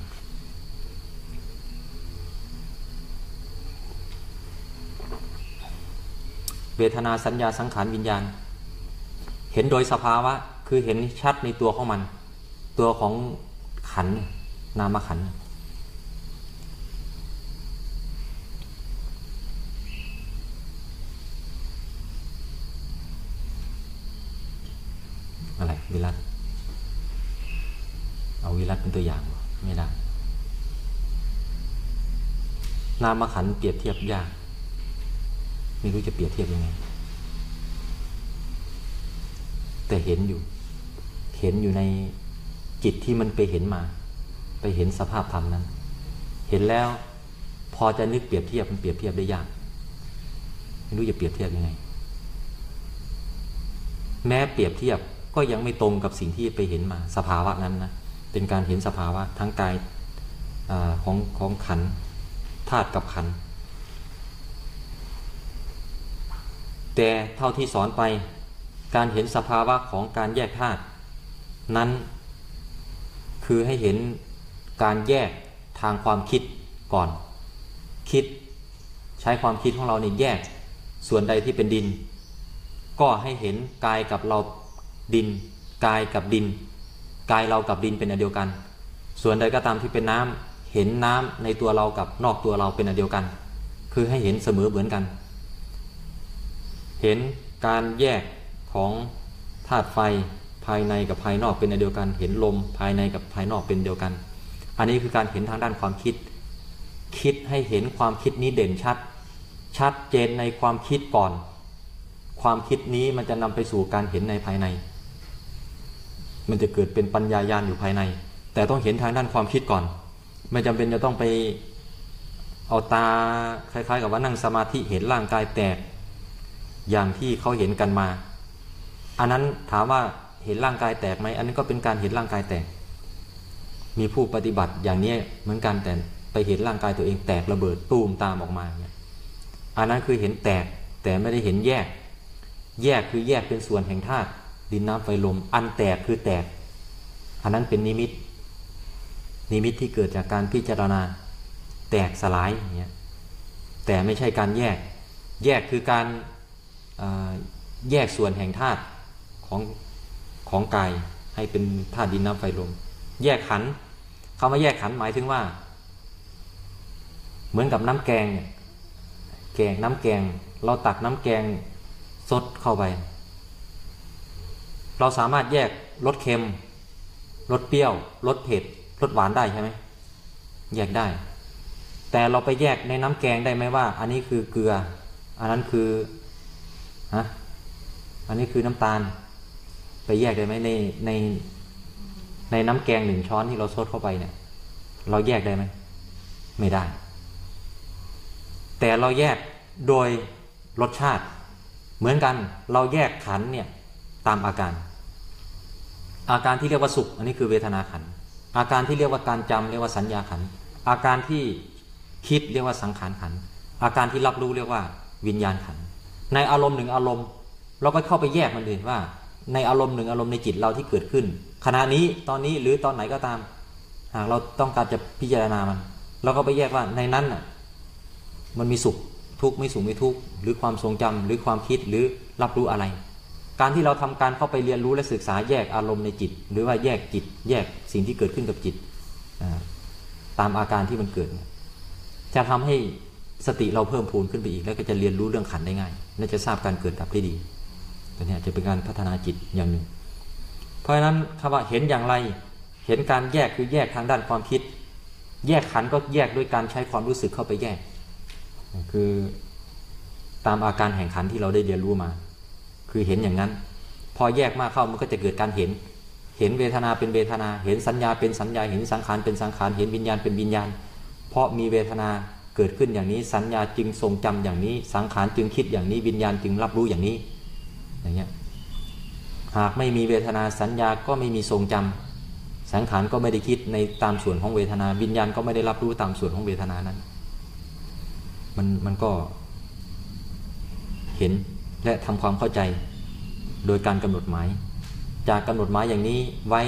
เวทนาสัญญาสังขารวิญญาณ เห็นโดยสภาวะคือเห็นชัดในตัวของมัน ตัวของขันนามขันอะไรวิรัตเอาวิรัตเป็นตัวอย่างไม่ได้นามขันเปรียบเทียบยาก ไม่รู้จะเปรียบเทียบยังไง แต่เห็นอยู่ เห็นอยู่ในจิตที่มันไปเห็นมา ไปเห็นสภาพธรรมนั้น เห็นแล้วพอจะนึกเปรียบเทียบมันเปรียบเทียบได้ยาก ไม่รู้จะเปรียบเทียบยังไง แม้เปรียบเทียบก็ยังไม่ตรงกับสิ่งที่ไปเห็นมา สภาวะนั้นนะเป็นการเห็นสภาวะทั้งกายอของของขันธ์ธาตุกับขันธ์ แต่เท่าที่สอนไป การเห็นสภาวะของการแยกธาตุนั้น คือให้เห็นการแยกทางความคิดก่อน คิดใช้ความคิดของเราเนี่ยแยกส่วนใดที่เป็นดิน ก็ให้เห็นกายกับเราดิน กายกับดิน กายเรากับดินเป็นอันเดียวกัน ส่วนใดก็ตามที่เป็นน้ำเห็นน้ำในตัวเรากับนอกตัวเราเป็นอันเดียวกัน คือให้เห็นเสมอเหมือนกัน เห็นการแยกของธาตุไฟภายในกับภายนอกเป็นอันเดียวกัน เห็นลมภายในกับภายนอกเป็นเดียวกัน อันนี้คือการเห็นทางด้านความคิด คิดให้เห็นความคิดนี้เด่นชัด ชัดเจนในความคิดก่อน ความคิดนี้มันจะนำไปสู่การเห็นในภายใน มันจะเกิดเป็นปัญญายาณอยู่ภายใน แต่ต้องเห็นทางด้านความคิดก่อน ไม่จำเป็นจะต้องไปเอาตาคล้ายๆ กับว่านั่งสมาธิเห็นร่างกายแตก อย่างที่เขาเห็นกันมา อันนั้นถามว่าเห็นร่างกายแตกไหมอันนั้นก็เป็นการเห็นร่างกายแตก มีผู้ปฏิบัติอย่างนี้เหมือนกันแต่ไปเห็นร่างกายตัวเองแตกระเบิดตูมตามออกมาเนี่ยอันนั้นคือเห็นแตกแต่ไม่ได้เห็นแยก แยกคือแยกเป็นส่วนแห่งธาตุดินน้ำไฟลม อันแตกคือแตก อันนั้นเป็นนิมิต นิมิตที่เกิดจากการพิจารณา แตกสลายอย่างเงี้ยแต่ไม่ใช่การแยก แยกคือการ แยกส่วนแห่งธาตุของของกายให้เป็นธาตุดินน้ำไฟลม แยกขันคำว่าแยกขันหมายถึงว่า เหมือนกับน้ำแกงเนี่ยแกงน้ำแกง เราตักน้ำแกงสดเข้าไป เราสามารถแยกรสเค็มรสเปรี้ยวรสเผ็ดรสหวานได้ใช่ไหมแยกได้ แต่เราไปแยกในน้ำแกงได้ไหมว่า อันนี้คือเกลือ อันนั้นคือ ฮะอันนี้คือน้ำตาล ไปแยกได้ไหมในในในน้ำแกงหนึ่งช้อนที่เราซดเข้าไปเนี่ย เราแยกได้ไหมไม่ได้ แต่เราแยกโดยรสชาติ เหมือนกันเราแยกขันเนี่ยตามอาการ อาการที่เรียกว่าสุข อันนี้คือเวทนาขัน อาการที่เรียกว่าการจำเรียกว่าสัญญาขัน อาการที่คิดเรียกว่าสังขารขัน อาการที่รับรู้เรียกว่าวิญญาณขัน ในอารมณ์หนึ่งอารมณ์ เราก็เข้าไปแยกมันเลยว่า ในอารมณ์หนึ่งอารมณ์ในจิตเราที่เกิดขึ้น ขณะนี้ตอนนี้หรือตอนไหนก็ตาม หากเราต้องการจะพิจารณามัน เราก็ไปแยกว่าในนั้นน่ะมันมีสุขทุกข์ไม่สุขไม่ทุกข์หรือความทรงจำหรือความคิดหรือรับรู้อะไร การที่เราทำการเข้าไปเรียนรู้และศึกษาแยกอารมณ์ในจิต หรือว่าแยกจิต แยกสิ่งที่เกิดขึ้นกับจิตตามอาการที่มันเกิด จะทำให้ สติเราเพิ่มพูนขึ้นไปอีก แล้วก็จะเรียนรู้เรื่องขันได้ง่าย และจะทราบการเกิดดับได้ดี ตัวนี้จะเป็นการพัฒนาจิตอย่างหนึ่ง เพราะฉะนั้นคำว่าเห็นอย่างไร เห็นการแยกคือแยกทางด้านความคิด แยกขันก็แยกด้วยการใช้ความรู้สึกเข้าไปแยก คือตามอาการแห่งขันที่เราได้เรียนรู้มา คือเห็นอย่างนั้น พอแยกมากเข้ามันก็จะเกิดการเห็น เห็นเวทนาเป็นเวทนา เห็นสัญญาเป็นสัญญา เห็นสังขารเป็นสังขาร เห็นวิญญาณเป็นวิญญาณ เพราะมีเวทนา เกิดขึ้นอย่างนี้ สัญญาจึงทรงจำอย่างนี้ สังขารจึงคิดอย่างนี้วิญญาณจึงรับรู้อย่างนี้อย่างเงี้ยหากไม่มีเวทนาสัญญาก็ไม่มีทรงจำสังขารก็ไม่ได้คิดในตามส่วนของเวทนา วิญญาณก็ไม่ได้รับรู้ตามส่วนของเวทนานั้น มันมันก็เห็นและทำความเข้าใจโดยการกำหนดหมาย จากกำหนดหมายอย่างนี้ไว้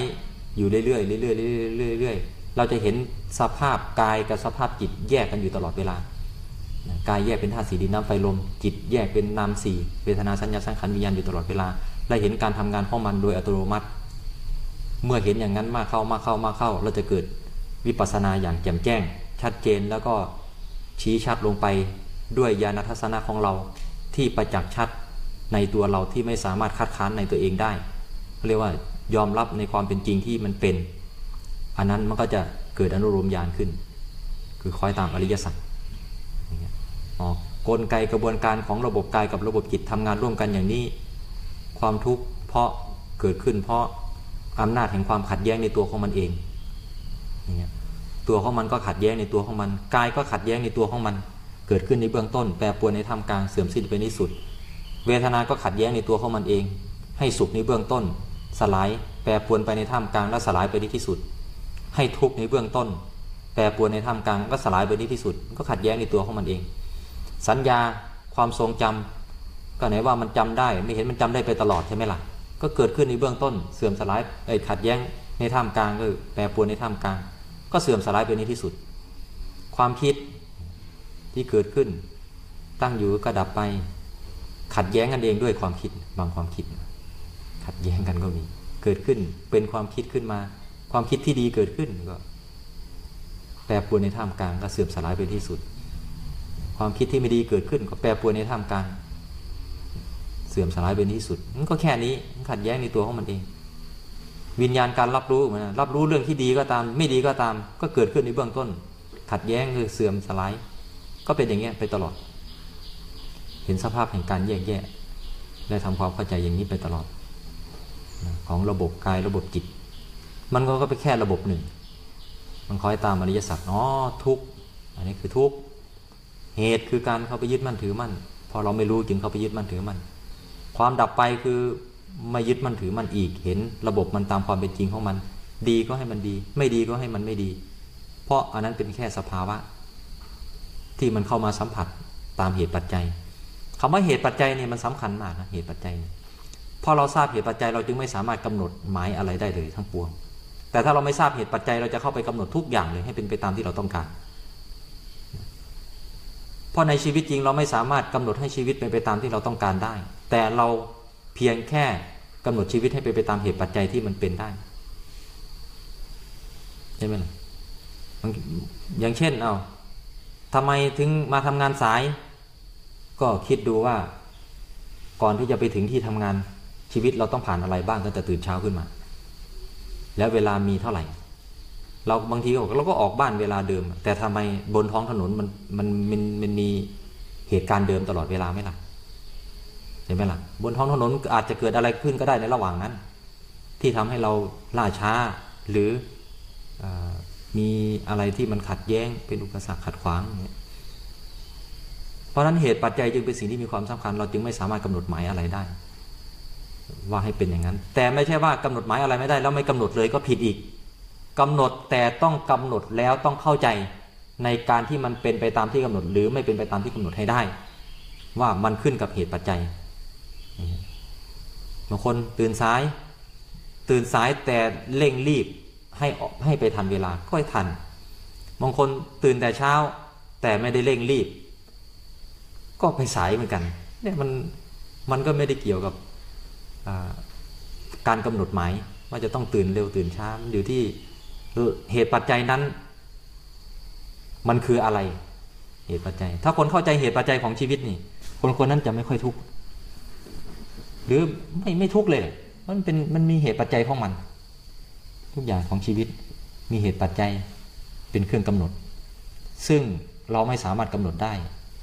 อยู่เรื่อยๆเรื่อยๆเรื่อยๆเรื่อยๆ เราจะเห็นสภาพกายกับสภาพจิตแยกกันอยู่ตลอดเวลากายแยกเป็นธาตุสีดินน้ำไฟลม จิตแยกเป็นนามสี่เวทนาสัญญาสังขารวิญญาณอยู่ตลอดเวลาและเห็นการทำงานของมันโดยอัตโนมัติ เมื่อเห็นอย่างนั้นมากเข้ามากเข้ามากเข้า เราจะเกิดวิปัสสนาอย่างแจ่มแจ้ง ชัดเจนแล้วก็ชี้ชัดลงไปด้วยญาณทัศนะของเราที่ประจักษ์ชัดในตัวเราที่ไม่สามารถคัดค้านในตัวเองได้เรียกว่ายอมรับในความเป็นจริงที่มันเป็น อันนั้นมันก็จะเกิดอนุโลมญาณขึ้น คือคอยตามอริยสัจอ๋อกลไกกระบวนการของระบบกายกับระบบจิตทำงานร่วมกันอย่างนี้ ความทุกข์เพราะเกิดขึ้นเพราะอำนาจแห่งความขัดแย้งในตัวของมันเองอย่างเงี้ยตัวของมันก็ขัดแย้งในตัวของมันกายก็ขัดแย้งในตัวของมัน เกิดขึ้นในเบื้องต้น แปรปรวนในท่ามกลางเสื่อมสิ้นไปในสุด เวทนาก็ขัดแย้งในตัวของมันเอง ให้สุขในเบื้องต้น สลายแปรปรวนไปในท่ามกลางและสลายไปในที่สุด ให้ทุกข์ในเบื้องต้น แปรปรวนในท่ามกลางก็สลายไปในที่สุดมันก็ขัดแย้งในตัวของมันเอง สัญญาความทรงจำก็ไหนว่ามันจำได้ ไม่เห็นมันจำได้ไปตลอดใช่ไหมล่ะ ก็เกิดขึ้นในเบื้องต้น เสื่อมสลายไอ้ยขัดแย้งในท่ามกลางก็แปรปรวนในท่ามกลาง ก็เสื่อมสลายไปในที่สุด ความคิดที่เกิดขึ้น ตั้งอยู่ก็ดับไป ขัดแย้งกันเองด้วยความคิดบางความคิด ขัดแย้งกันก็มีเกิดขึ้นเป็นความคิดขึ้นมา ความคิดที่ดีเกิดขึ้นก็แปรปรวนในท่ามกลางก็เสื่อมสลายไปที่สุด ความคิดที่ไม่ดีเกิดขึ้น ก็แปรปรวนในท่ามกลาง เสื่อมสลายไปที่สุดมันก็แค่นี้ขัดแย้งในตัวของมันเอง วิญญาณการรับรู้มันรับรู้เรื่องที่ดีก็ตาม ไม่ดีก็ตาม ก็เกิดขึ้นในเบื้องต้น ขัดแย้งคือเสื่อมสลายก็เป็นอย่างเงี้ยไปตลอด เห็นสภาพแห่งการแยกแยะและทำความเข้าใจอย่างนี้ไปตลอด ของระบบกายระบบจิต มันก็เป็นแค่ระบบหนึ่ง มันคอยตามอริยสัจอ๋อทุกอันนี้คือทุกเหตุคือการเข้าไปยึดมั่นถือมั่นพอเราไม่รู้จึงเข้าไปยึดมั่นถือมั่นความดับไปคือไม่ยึดมั่นถือมั่นอีกเห็น ระบบมันตามความเป็นจริงของมัน ดีก็ให้มันดี ไม่ดีก็ให้มันไม่ดี เพราะอันนั้นเป็นแค่สภาวะ ที่มันเข้ามาสัมผัสตามเหตุปัจจัยคำว่าเหตุปัจจัยเนี่ยมันสำคัญมากนะเหตุปัจจัยเนี่ยพอเราทราบเหตุปัจจัยเราจึงไม่สามารถกำหนดหมายอะไรได้เลยทั้งปวง แต่ถ้าเราไม่ทราบเหตุปัจจัยเราจะเข้าไปกำหนดทุกอย่างเลยให้เป็นไปตามที่เราต้องการ เพราะในชีวิตจริงเราไม่สามารถกำหนดให้ชีวิตเป็นไปตามที่เราต้องการได้ แต่เราเพียงแค่กำหนดชีวิตให้เป็นไปตามเหตุปัจจัยที่มันเป็นได้ใช่ไหมล่ะอย่างเช่นเอาทำไมถึงมาทำงานสาย ก็คิดดูว่า ก่อนที่จะไปถึงที่ทำงานชีวิตเราต้องผ่านอะไรบ้างตั้งแต่ตื่นเช้าขึ้นมา แล้วเวลามีเท่าไหร่ เราบางทีเราก็ออกบ้านเวลาเดิม แต่ทำไมบนท้องถนนมันมันมันมันมีเหตุการณ์เดิมตลอดเวลาไหมล่ะเห็นไหมล่ะ บนท้องถนนอาจจะเกิดอะไรขึ้นก็ได้ในระหว่างนั้น ที่ทำให้เราล่าช้าหรืออมีอะไรที่มันขัดแย้งเป็นอุปสรรคขัดขวางอย่างเงี้ยเพราะฉะนั้นเหตุปัจจัยจึงเป็นสิ่งที่มีความสำคัญ เราจึงไม่สามารถกำหนดหมายอะไรได้ ว่าให้เป็นอย่างนั้น แต่ไม่ใช่ว่ากำหนดหมายอะไรไม่ได้ แล้วไม่กำหนดเลยก็ผิดอีกกำหนดแต่ต้องกำหนดแล้วต้องเข้าใจในการที่มันเป็นไปตามที่กำหนด หรือไม่เป็นไปตามที่กำหนดให้ได้ ว่ามันขึ้นกับเหตุปัจจัยบางคนตื่นสาย ตื่นสายแต่เร่งรีบให้ออกให้ไปทันเวลาก็ให้ทันบางคนตื่นแต่เช้า แต่ไม่ได้เร่งรีบ ก็ไปสายเหมือนกันเนี่ยมันมันก็ไม่ได้เกี่ยวกับ การกำหนดหมายว่าจะต้องตื่นเร็วตื่นช้าอยู่ที่เหตุปัจจัยนั้น มันคืออะไร เหตุปัจจัย ถ้าคนเข้าใจเหตุปัจจัยของชีวิตนี่ คนคนนั้นจะไม่ค่อยทุกข์หรือไม่ไม่ทุกข์เลย มันเป็นมันมีเหตุปัจจัยของมัน ทุกอย่างของชีวิตมีเหตุปัจจัยเป็นเครื่องกำหนด ซึ่งเราไม่สามารถกำหนดได้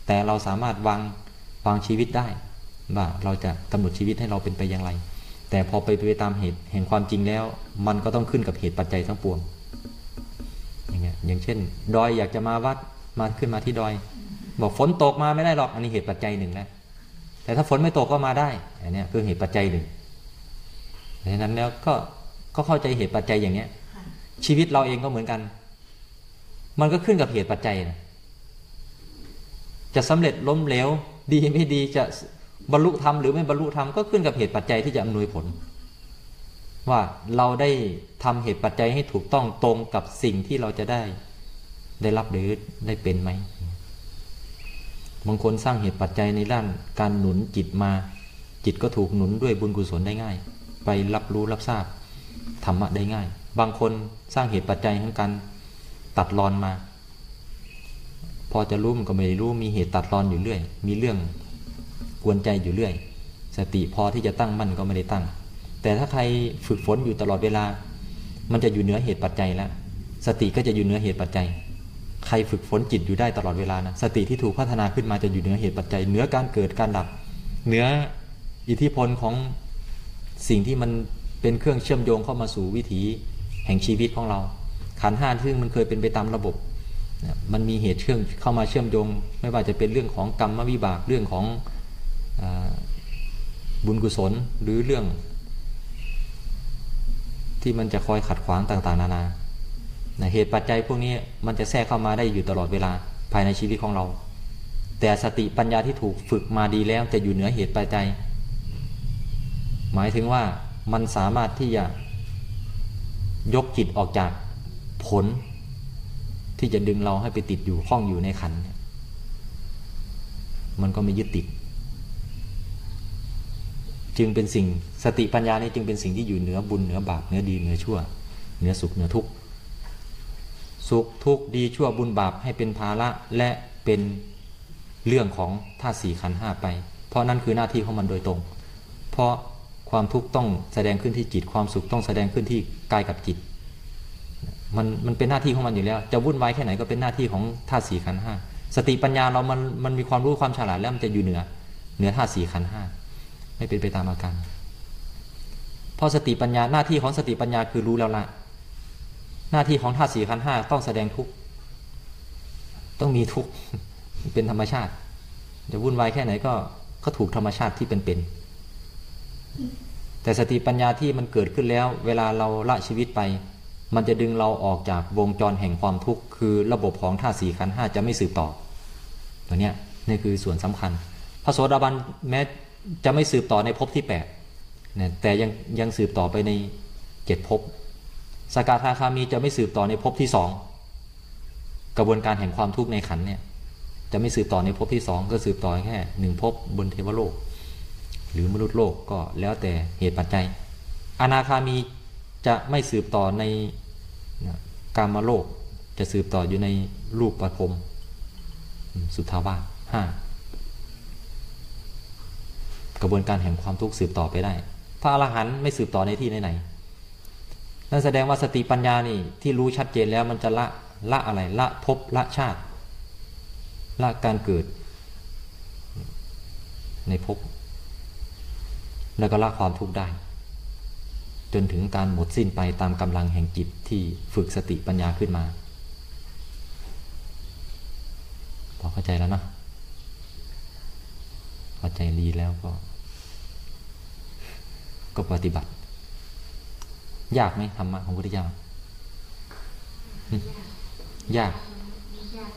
แต่เราสามารถวางวางชีวิตได้ ว่าเราจะกำหนดชีวิตให้เราเป็นไปอย่างไร แต่พอไปไปตามเหตุแห่งความจริงแล้ว มันก็ต้องขึ้นกับเหตุปัจจัยทั้งปวง อย่างเงี้ยอย่างเช่น ดอยอยากจะมาวัดมาขึ้นมาที่ดอย บอกฝนตกมาไม่ได้หรอกอันนี้เหตุปัจจัยหนึ่งนะแต่ถ้าฝนไม่ตกก็มาได้อันนี้คือเหตุปัจจัยหนึ่งดังนั้นแล้วก็ก็เข้าใจเหตุปัจจัยอย่างเนี้ย ชีวิตเราเองก็เหมือนกัน มันก็ขึ้นกับเหตุปัจจัยนะจะสำเร็จล้มเหลวดีไม่ดีจะ บรรลุธรรมหรือไม่บรรลุธรรมก็ขึ้นกับเหตุปัจจัยที่จะอำนวยผล ว่าเราได้ทำเหตุปัจจัยให้ถูกต้องตรงกับสิ่งที่เราจะได้ ได้รับหรือได้เป็นไหมบางคนสร้างเหตุปัจจัยในด้านการหนุนจิตมา จิตก็ถูกหนุนด้วยบุญกุศลได้ง่าย ไปรับรู้รับทราบธรรมะได้ง่าย บางคนสร้างเหตุปัจจัยของการตัดรอนมา พอจะรู้มันก็ไม่รู้มีเหตุตัดรอนอยู่เรื่อย มีเรื่อง กวนใจอยู่เรื่อย สติพอที่จะตั้งมั่นก็ไม่ได้ตั้ง แต่ถ้าใครฝึกฝนอยู่ตลอดเวลา มันจะอยู่เหนือเหตุปัจจัยแล้วสติก็จะอยู่เหนือเหตุปัจจัย ใครฝึกฝนจิตอยู่ได้ตลอดเวลานะสติที่ถูกพัฒนาขึ้นมาจะอยู่เหนือเหตุปัจจัยเหนือการเกิดการดับเหนืออิทธิพลของสิ่งที่มันเป็นเครื่องเชื่อมโยงเข้ามาสู่วิถีแห่งชีวิตของเรา ขันห้าซึ่งมันเคยเป็นไปตามระบบมันมีเหตุเชื่อมเข้ามาเชื่อมโยง ไม่ว่าจะเป็นเรื่องของกรรมวิบากเรื่องของ บุญกุศลหรือเรื่อง ที่มันจะคอยขัดขวางต่างๆ นานานะเหตุปัจจัยพวกนี้มันจะแทรกเข้ามาได้อยู่ตลอดเวลาภายในชีวิตของเรา แต่สติปัญญาที่ถูกฝึกมาดีแล้วจะอยู่เหนือเหตุปัจจัย หมายถึงว่ามันสามารถที่จะยกจิตออกจากผล ที่จะดึงเราให้ไปติดอยู่ข้องอยู่ในขัน มันก็ไม่ยึดติด จึงเป็นสิ่งสติปัญญานี่จึงเป็นสิ่งที่อยู่เหนือบุญเหนือบาปเหนือดีเหนือชั่วเหนือสุขเหนือทุกข์สุขทุกข์ดีชั่วบุญบาปให้เป็นภาระและเป็นเรื่องของธาตุสี่ขันห้าไป เพราะนั่นคือหน้าที่ของมันโดยตรง เพราะความทุกข์ต้องแสดงขึ้นที่จิตความสุขต้องแสดงขึ้นที่กายกับจิต มันมันเป็นหน้าที่ของมันอยู่แล้ว จะวุ่นวายแค่ไหนก็เป็นหน้าที่ของธาตุสี่ขันห้าสติปัญญาเรามันมันมีความรู้ความฉลาดแล้วมันจะอยู่เหนือเหนือธาตุสี่ขันห้า ไม่เป็นไปตามอาการเพราะสติปัญญาหน้าที่ของสติปัญญาคือรู้แล้วละหน้าที่ของธาตุสี่ขันธ์ห้าต้องแสดงทุกข์ต้องมีทุกข์เป็นธรรมชาติ จะวุ่นวายแค่ไหนก็ก็ถูกธรรมชาติที่เป็นเป็นแต่สติปัญญาที่มันเกิดขึ้นแล้ว เวลาเราละชีวิตไป มันจะดึงเราออกจากวงจรแห่งความทุกข์คือระบบของธาตุสี่ขันธ์ห้าจะไม่สืบต่อตัวเนี้ยนี่คือส่วนสำคัญ พระโสดาบันแม้ จะไม่สืบต่อในภพที่แปดนะแต่ยังยังสืบต่อไปในเจ็ดภพสกทาคามีจะไม่สืบต่อในภพที่สองกระบวนการแห่งความทุกข์ในขันเนี่ยจะไม่สืบต่อในภพที่สองก็สืบต่อแค่หนึ่งภพบนเทวโลก หรือมนุษย์โลกก็แล้วแต่เหตุปัจจัย อนาคามีจะไม่สืบต่อในกามโลก จะสืบต่ออยู่ในรูปประพรมอืมสุทธาวาสห้า กระบวนการแห่งความทุกข์สืบต่อไปได้ พระอรหันต์ไม่สืบต่อในที่ไหนๆนั่นแสดงว่าสติปัญญานี่ที่รู้ชัดเจนแล้วมันจะละละอะไรละภพละชาติ ละการเกิด ในภพแล้วก็ละความทุกข์ได้ จนถึงการหมดสิ้นไปตามกำลังแห่งจิตที่ฝึกสติปัญญาขึ้นมา พอเข้าใจแล้วเนะ เข้าใจดีแล้วก็ ก็ปฏิบัติ ยากไหมธรรมะของพุทธเจ้ายากยาก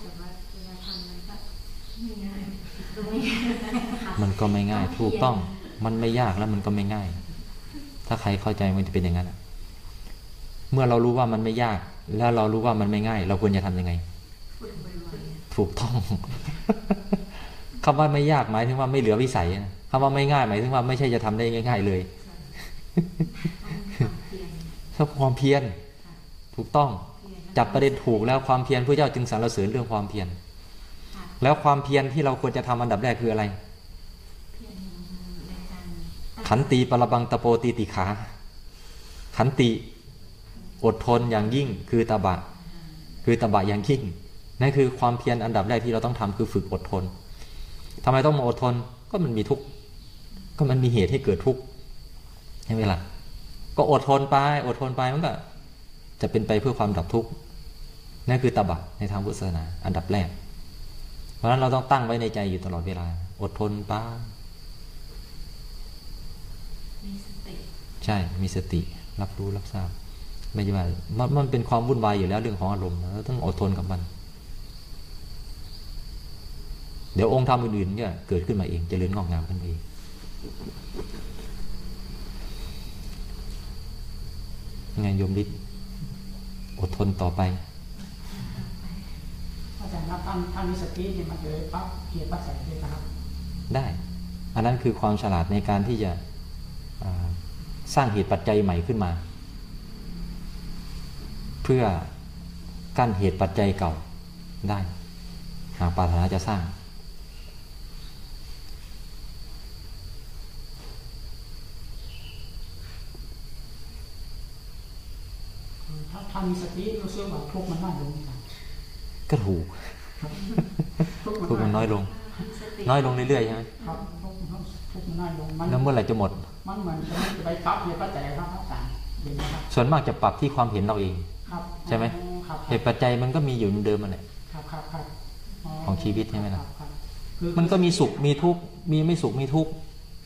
มันก็ไม่ง่าย ถูกต้อง มันไม่ยากแล้วมันก็ไม่ง่าย ถ้าใครเข้าใจมันจะเป็นอย่างนั้นเมื่อเรารู้ว่ามันไม่ยาก แล้วเรารู้ว่ามันไม่ง่าย เราควรจะทำยังไง ถูกต้อง คำว่าไม่ยากหมายถึงว่าไม่เหลือวิสัยนะคำว่าไม่ง่ายหมายถึงว่าไม่ใช่จะทำได้ง่าย ๆ เลยต้องมีความเพียรถ้าความเพียรถูกต้องจับประเด็นถูกแล้วความเพียรพระเจ้าจึงสรรเสริญเรื่องความเพียรค่ะแล้วความเพียรที่เราควรจะทำอันดับแรกคืออะไรเพียรในการตั้งขันติปรบังตะโปตีติขา ขันติอดทนอย่างยิ่งคือตบะ คือตบะอย่างยิ่งนั่นคือความเพียรอันดับแรกที่เราต้องทำคือฝึกอดทน ทำไมต้องมาอดทนก็มันมีทุกข์ก็มันมีเหตุให้เกิดทุกข์ใช่ไหมล่ะก็อดทนไปอดทนไปมันก็จะเป็นไปเพื่อความดับทุกข์นั่นคือตบะในทางพุทธศาสนา อันดับแรก เพราะฉะนั้นเราต้องตั้งไว้ในใจอยู่ตลอดเวลา อดทนไปมีสติใช่มีสติรับรู้รับทราบไม่ใช่ว่ามันมันเป็นความวุ่นวายอยู่แล้วเรื่องของอารมณ์เราต้องอดทนกับมัน เดี๋ยวองค์ธรรมอื่นๆเนี่ยเกิดขึ้นมาเองเจริญงอกงามขึ้นมาเองยังไงโยมฤทธิ์อดทนต่อไปอาจารย์ครับท่านท่านมีสติเนี่ยมันจะเลยปั๊บเหตุปัจจัยเลยนะครับ ได้ อันนั้นคือความฉลาดในการที่จะอ่าสร้างเหตุปัจจัยใหม่ขึ้นมา เพื่อกั้นเหตุปัจจัยเก่าได้ หากปรารถนาจะสร้าง ถ้า ท่านมีสติรู้สึกว่าทุกข์มันน้อยลงครับก็ถูกทุกข์ทุกข์มันน้อยลงมีสติน้อยลงเรื่อยๆใช่ไหมครับทุกข์มันทุกข์มันน้อยลงมันแล้วเมื่อไหร่จะหมด มันเหมือนจะมันจะไปปั๊บเหตุปัจจัยครับอาจารย์เห็นไหมครับส่วนมากจะปรับที่ความเห็นเราเองครับใช่ไหมครับเหตุปัจจัยมันก็มีอยู่เดิมมันแหละครับครับครับของชีวิตใช่ไหมล่ะครับครับคือมันก็มีสุขมีทุกข์มีไม่สุขมีทุกข์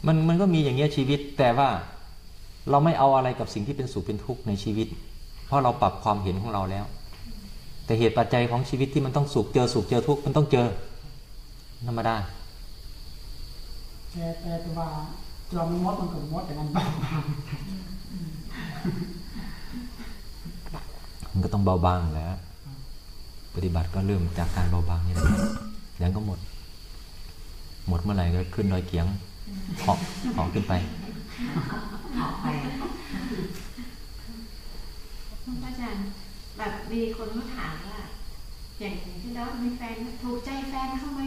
มันมันก็มีอย่างเงี้ยชีวิต แต่ว่าเราไม่เอาอะไรกับสิ่งที่เป็นสุขเป็นทุกข์ในชีวิต เพราะเราปรับความเห็นของเราแล้ว แต่เหตุปัจจัยของชีวิตที่มันต้องสุขเจอสุขเจอทุกข์มันต้องเจอธรรมดาแต่แต่ตัวว่าจอมนมดมันก็มดแต่มันบางมันก็ต้องเบาบางแหล้ว ปฏิบัติก็เริ่มจากการเบาบางนี่แหละเดี๋ยวก็หมด หมดเมื่อไหร่ก็ขึ้นดอยเกียงเหาะเหาะขึ้นไป พระอาจารย์แบบมีคนมาถามว่าอย่างที่เรามีแฟนถูกใจแฟนเขาไหม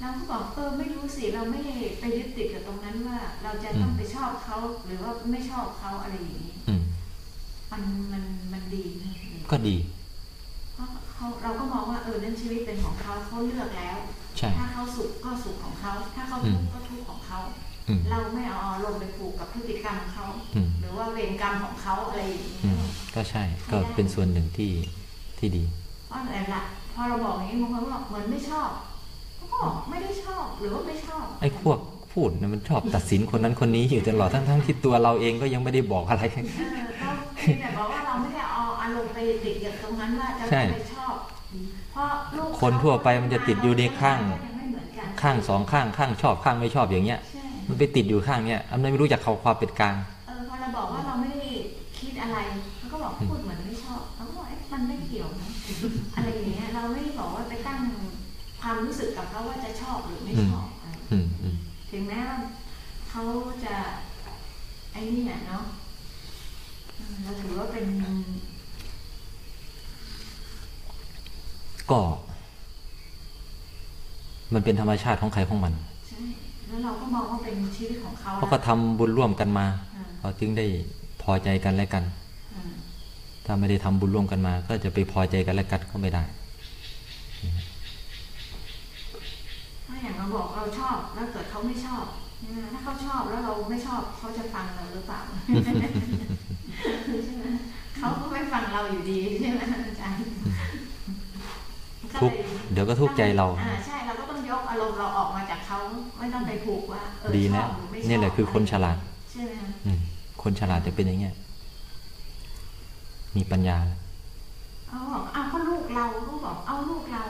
เราก็บอกเออไม่รู้สิเราไม่ได้ไปยึดติดกับตรงนั้นว่า เราจะต้องอืมไปชอบเขาหรือว่าไม่ชอบเขาอะไรอย่างนี้อืมมันมันมันดีนะก็ดีเพราะเขาเราก็มองว่าเออนั่นชีวิตเป็นของเขาเขาเลือกแล้วใช่ถ้าเขาสุขก็สุขของเขา ถ้าเขาอืทุมกข์ก็ทุกข์ของเขาอืม เราไม่เอาอารมณ์ไปผูกกับพฤติกรรมเขาอืมหรือว่าเวรกรรมของเขาอะไรอย่างนี้อืมก็ใช่ก็เป็นส่วนหนึ่งที่ที่ดีเพราะอะไรล่ะพอเราบอกอย่างนี้บางคนบอกเหมือนไม่ชอบเขาก็บอกไม่ได้ชอบหรือว่าไม่ชอบไอ้พวกพูดเนี่ยมันชอบตัดสินคนนั้นคนนี้อยู่ตลอดทั้งทั้งที่ตัวเราเองก็ยังไม่ได้บอกอะไรเออเราเพียงแต่บอกว่าเราไม่ได้เอาอารมณ์ไปติดกับตรงนั้นว่าจะใช่ไปชอบเพราะลูกคนทั่วไปมันจะติดอยู่ในข้างยังไม่เหมือนกันข้างสองข้างข้างชอบข้างไม่ชอบอย่างเงี้ยใช่ มันไปติดอยู่ข้างเนี้ยอันนั้นไม่รู้จักเขาความเป็นกลางเออพอเราบอกว่าเราไม่ได้คิดอะไรเขาก็บอกพูดเหมือนไม่ชอบเขาก็บอกเอ๊ะมันไม่เกี่ยวนะอะไรอย่างเงี้ยเราไม่ได้บอกว่าไปตั้งความรู้สึกกับเขาว่าจะชอบหรือไม่ชอบอะไรอืมอืมถึงแม้ว่าเขาจะไอ้นี่แหละเนาะอืมเราถือว่าเป็นก็มันเป็นธรรมชาติของใครของมันใช่ แล้วเราก็มองว่าเป็นชีวิตของเขาเขาก็ทำบุญร่วมกันมาอ่าเขาจึงได้พอใจกันและกันอ่าถ้าไม่ได้ทำบุญร่วมกันมา ก็จะไปพอใจกันและกันก็ไม่ได้ถ้าอย่างเราบอกเราชอบแล้วเกิดเขาไม่ชอบใช่ไหมถ้าเขาชอบแล้วเราไม่ชอบเขาจะฟังเราหรือเปล่าใช่ไหมเขาก็ไม่ฟังเราอยู่ดีใช่ไหมอาจารย์ทุกข์เดี๋ยวก็ทุกข์ใจเราอ่าใช่เราก็ต้อง ยกอารมณ์เราออกมาจากเขาไม่ต้องไปผูกว่าเออดีชนะอบหรือไม่ชอบนี่แหละคือคนฉลาดใช่ไหมคะอืมคนฉลาดจะเป็นอย่างเงี้ยมีปัญญาเอาบอกเอาก็ลูกเราก็บอกเอาลูกเรา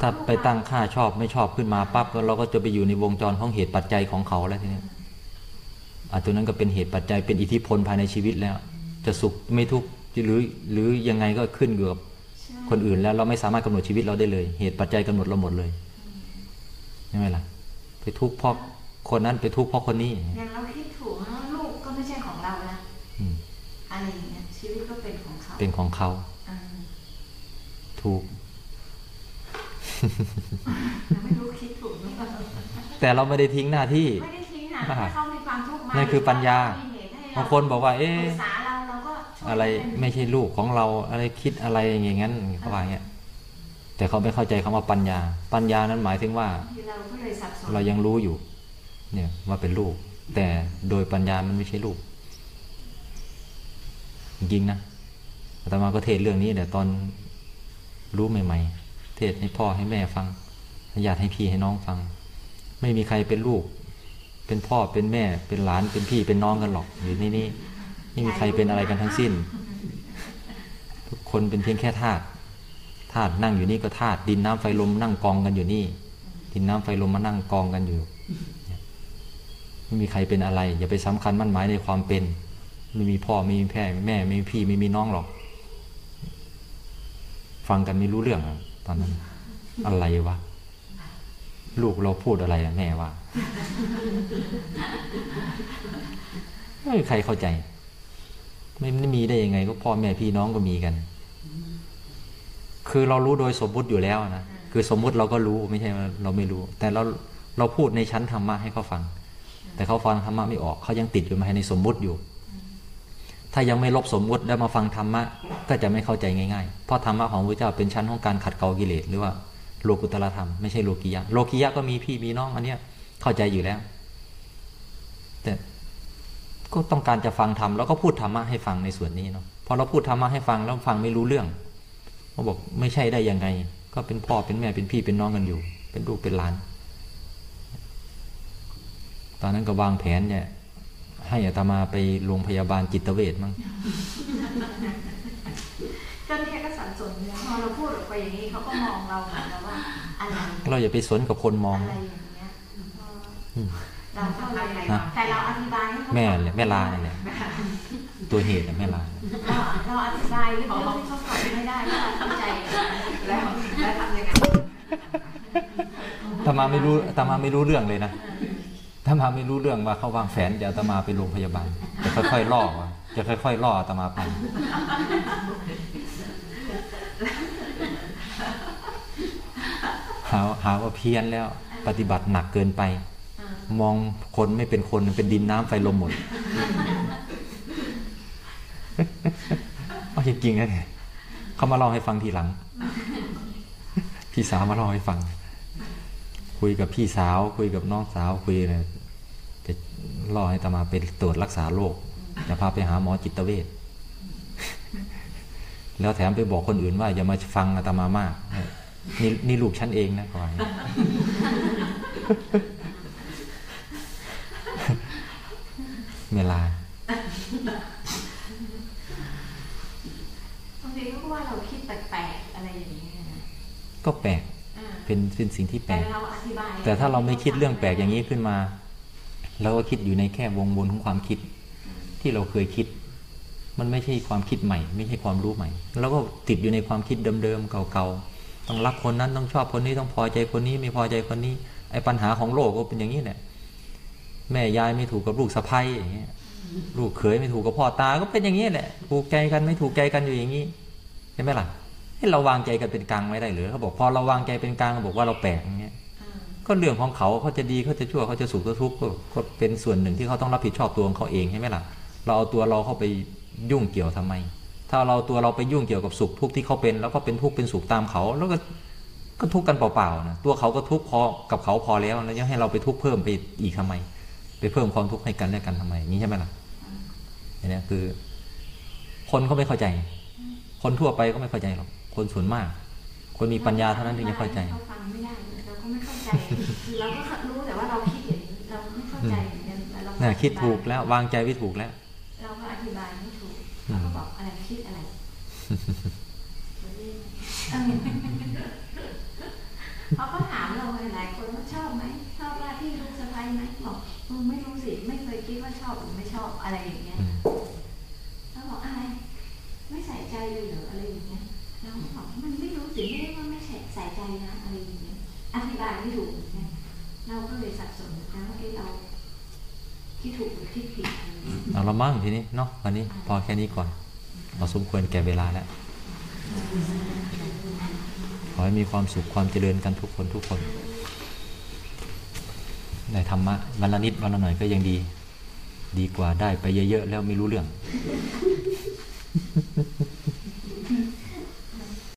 ถ้าลูกไปตั้งค่าชอบไม่ชอบขึ้นมาปั๊บก็เราก็จะไปอยู่ในวงจรของเหตุปัจจัยของเขาแล้วทีเนี้ยอาตัวนั้นก็เป็นเหตุปัจจัยเป็นอิทธิพลภายในชีวิตแล้ว จะสุขไม่ทุกข์หรือหรือยังไงก็ขึ้นอยู่กับใช่คนอื่นแล้วเราไม่สามารถกำหนดชีวิตเราได้เลย เหตุปัจจัยกำหนดเราหมดเลย ใช่ไหมล่ะ ไปทุกข์เพราะคนนั้นไปทุกข์เพราะคนนี้อย่างเราคิดถูกนะว่าลูกก็ไม่ใช่ของเราละอืมอะไรอย่างเงี้ยชีวิตก็เป็นของเขา เป็นของเขาอ่าถูกแต่ไม่รู้คิดถูกหรือเปล่าแต่เราไม่ได้ทิ้งหน้าที่ไม่ได้ทิ้งนะอ่าถ้าเขามีความทุกข์มานั่นคือปัญญามีเหตุให้เรบางคนบอกว่า เอ๊ะปรึกษาเราเราก็ช่วยอะไรเป็นไม่ใช่ลูกของเราอะไรคิดอะไรอย่างงั้นเขาว่าอย่างเงี้ย แต่เขาไม่เข้าใจคำว่าปัญญา ปัญญานั้นหมายถึงว่าบางทีเราก็เลยสับสนเรายังรู้อยู่ เนี่ยว่าเป็นลูกแต่โดยปัญญามันไม่ใช่ลูกจริงๆนะอาตมาก็เทศเรื่องนี้แต่ตอนรู้ใหม่ ๆ เทศให้พ่อให้แม่ฟังให้ญาติให้พี่ให้น้องฟัง ไม่มีใครเป็นลูก เป็นพ่อเป็นแม่ เป็นหลานเป็นพี่เป็นน้องกันหรอกอยู่ในนี้ไม่มีใครเป็นอะไรกันทั้งสิ้น ทุกคนเป็นเพียงแค่ธาตุ ธาตุนั่งอยู่นี่ก็ธาตุดินน้ำไฟลมนั่งกองกันอยู่นี่ ดินน้ำไฟลมมานั่งกองกันอยู่ไม่มีใครเป็นอะไร อย่าไปสำคัญมั่นหมายในความเป็น ไม่มีพ่อไม่มีแม่แม่ไม่มีพี่ไม่มีน้องหรอก ฟังกันไม่รู้เรื่องตอนนั้น อะไรวะลูกเราพูดอะไรอะแม่ว่าไม่มีใครเข้าใจ ไม่ไม่มีได้ยังไง ก็พ่อแม่พี่น้องก็มีกัน คือเรารู้โดยสมมุติอยู่แล้วนะคือสมมุติเราก็รู้ไม่ใช่เราไม่รู้ แต่เราเราพูดในชั้นธรรมะให้เขาฟัง แต่เขาฟังธรรมะไม่ออกเขายังติดอยู่มาในสมมุติอยู่ ถ้ายังไม่ลบสมมุติแล้วมาฟังธรรมะก็จะไม่เข้าใจง่ายๆ เพราะธรรมะของพระเจ้าเป็นชั้นของการขัดเกลากิเลสหรือว่าโลกุตตรธรรมไม่ใช่โลกิยะโลกิยะก็มีพี่มีน้องอันเนี้ยเข้าใจอยู่แล้ว แต่ก็ต้องการจะฟังธรรมแล้วก็พูดธรรมะให้ฟังในส่วนนี้เนาะพอเราพูดธรรมะให้ฟังแล้วฟังไม่รู้เรื่อง เขาบอกไม่ใช่ได้ยังไง ก็เป็นพ่อเป็นแม่เป็นพี่เป็นน้องกันอยู่ เป็นลูกเป็นหลาน ตอนนั้นก็วางแผนเนี่ย ให้อาตมาไปโรงพยาบาลจิตเวชมั้งก็เนี่ยก็สับสนเนี่ยพอเราพูดออกไปอย่างนี้เขาก็มองเราเหมือนกับว่าอะไรเราอย่าไปสนกับคนมองอะไรอย่างเงี้ยอืมเราก็เลยฮะแต่เราอธิบายให้เขาแม่แหละแม่ลาเนี่ยแหละ ตัวเหตุน่ะแม่ลาเราเราอธิบายเรื่องที่เขาฟังไม่ได้ว่าเราเข้าใจแล้วแล้วทำยังไงตมาไม่รู้ตมาไม่รู้เรื่องเลยนะตมาไม่รู้เรื่องว่าเขาวางแผนเดี๋ยวตมาไปโรงพยาบาลจะค่อยๆล่อว่าจะค่อยๆล่อตมาไปหาหาว่าเพี้ยนแล้ว ปฏิบัติหนักเกินไป มองคนไม่เป็นคนเป็นดินน้ำไฟลมหมด เอาจริงๆนะเนี่ยเขามาเล่าให้ฟังทีหลัง พี่สาวมาเล่าให้ฟัง คุยกับพี่สาว คุยกับน้องสาวคุยอะไรจะล่อให้ตามาไปตรวจรักษาโรคจะพาไปหาหมอจิตเวชแล้วแถมไปบอกคนอื่นว่า อย่ามาฟังอาตมามากนี่นี่ลูกฉันเองนะก่อนเวลา บาง ทีเขาก็ว่าเราคิดแปลกๆอะไรอย่างเงี้ยนะก็แปลกอ่าเป็นเป็นสิ่งที่แปลแต่กเราอธิบายแต่ถ้าเราไม่คิดเรื่องแปลกอย่างนี้ขึ้นมา เราก็คิดอยู่ในแค่วงวนของความคิด ที่เราเคยคิด มันไม่ใช่ความคิดใหม่ ไม่ใช่ความรู้ใหม่แล้วก็ติดอยู่ในความคิดเดิมๆเก่าๆต้องรักคนนั้นต้องชอบคนนี้ต้องพอใจคนนี้ไม่พอใจคนนี้ ไอ้ปัญหาของโลกก็เป็นอย่างนี้แหละแม่ยายไม่ถูกกับลูกสะใภ้อย่างเงี้ยลูกเขยไม่ถูกกับพ่อตาก็เป็นอย่างนี้แหละถูกใจกันไม่ถูกใจกันอยู่อย่างนี้ เห็นไหมล่ะให้เราวางใจกันเป็นกลางไม่ได้หรือเขาบอกพอเราวางใจเป็นกลางเขาบอกว่าเราแปลกอย่างเงี้ยอ่าก็เรื่องของเขาเขาจะดีเขาจะชั่วเขาจะสุขเขาทุกข์ก็ก็เป็นส่วนหนึ่งที่เขาต้องรับผิดชอบตัวของเขาเองใช่ไหมล่ะ เราเอาตัวเราเข้าไปยุ่งเกี่ยวทำไม ถ้าเราตัวเราไปยุ่งเกี่ยวกับสุขทุกข์ที่เขาเป็น แล้วก็เป็นทุกข์เป็นสุขตามเขา แล้วก็ก็ทุกข์กันเปล่าๆนะตัวเขาก็ทุกข์พอกับเขาพอแล้วแล้วยังให้เราไปทุกข์เพิ่มไปอีกทำไม ไปเพิ่มความทุกข์ให้กันและกันทำไมอย่างนี้ใช่ไหมล่ะอันนี้คือ คนเขาไม่เข้าใจ คนทั่วไปก็ไม่เข้าใจหรอก คนส่วนมาก คนมีปัญญาเท่านั้นถึงจะเข้าใจเขาฟังไม่ได้เราก็ไม่เข้าใจคือเราก็รู้แต่ว่าเราคิดอย่างนี้เราไม่เข้าใจเหมือนกันแต่เราก็น่ะคิดถูกแล้ววางใจไว้ถูกแล้ว เราก็อธิบายไม่ถูกอืเรามก็บอกอะไรคิดอะไรเขาก็ถามเราหลายๆคนว่าชอบไหมชอบว่าที่ลูกสะใภ้ไหมบอกเออไม่รู้สิไม่เคยคิดว่าชอบหรือไม่ชอบอะไรอย่างเงี้ย อืม แล้วบอกอะไร ไม่ใส่ใจ เลยเหรออะไรอย่างเงี้ยเราก็บอกมันไม่รู้สิไม่ได้ว่าไม่ใส่ใส่ใจนะอะไรอย่างเงี้ยอธิบายไม่ถูกเหมือนกันเราก็เลยสับสนนะว่าเอ๊ะเราคิดถูกหรือคิดผิดอะไรอย่างเงี้ยเอาละมั่งทีนี้เนาะวันนี้พอแค่นี้ก่อนเราสมควรแก่เวลาแล้วขอให้มีความสุขความเจริญกันทุกคนทุกคนได้ธรรมะวันละนิดวันละหน่อยก็ยังดี ดีกว่าได้ไปเยอะๆแล้วไม่รู้เรื่อง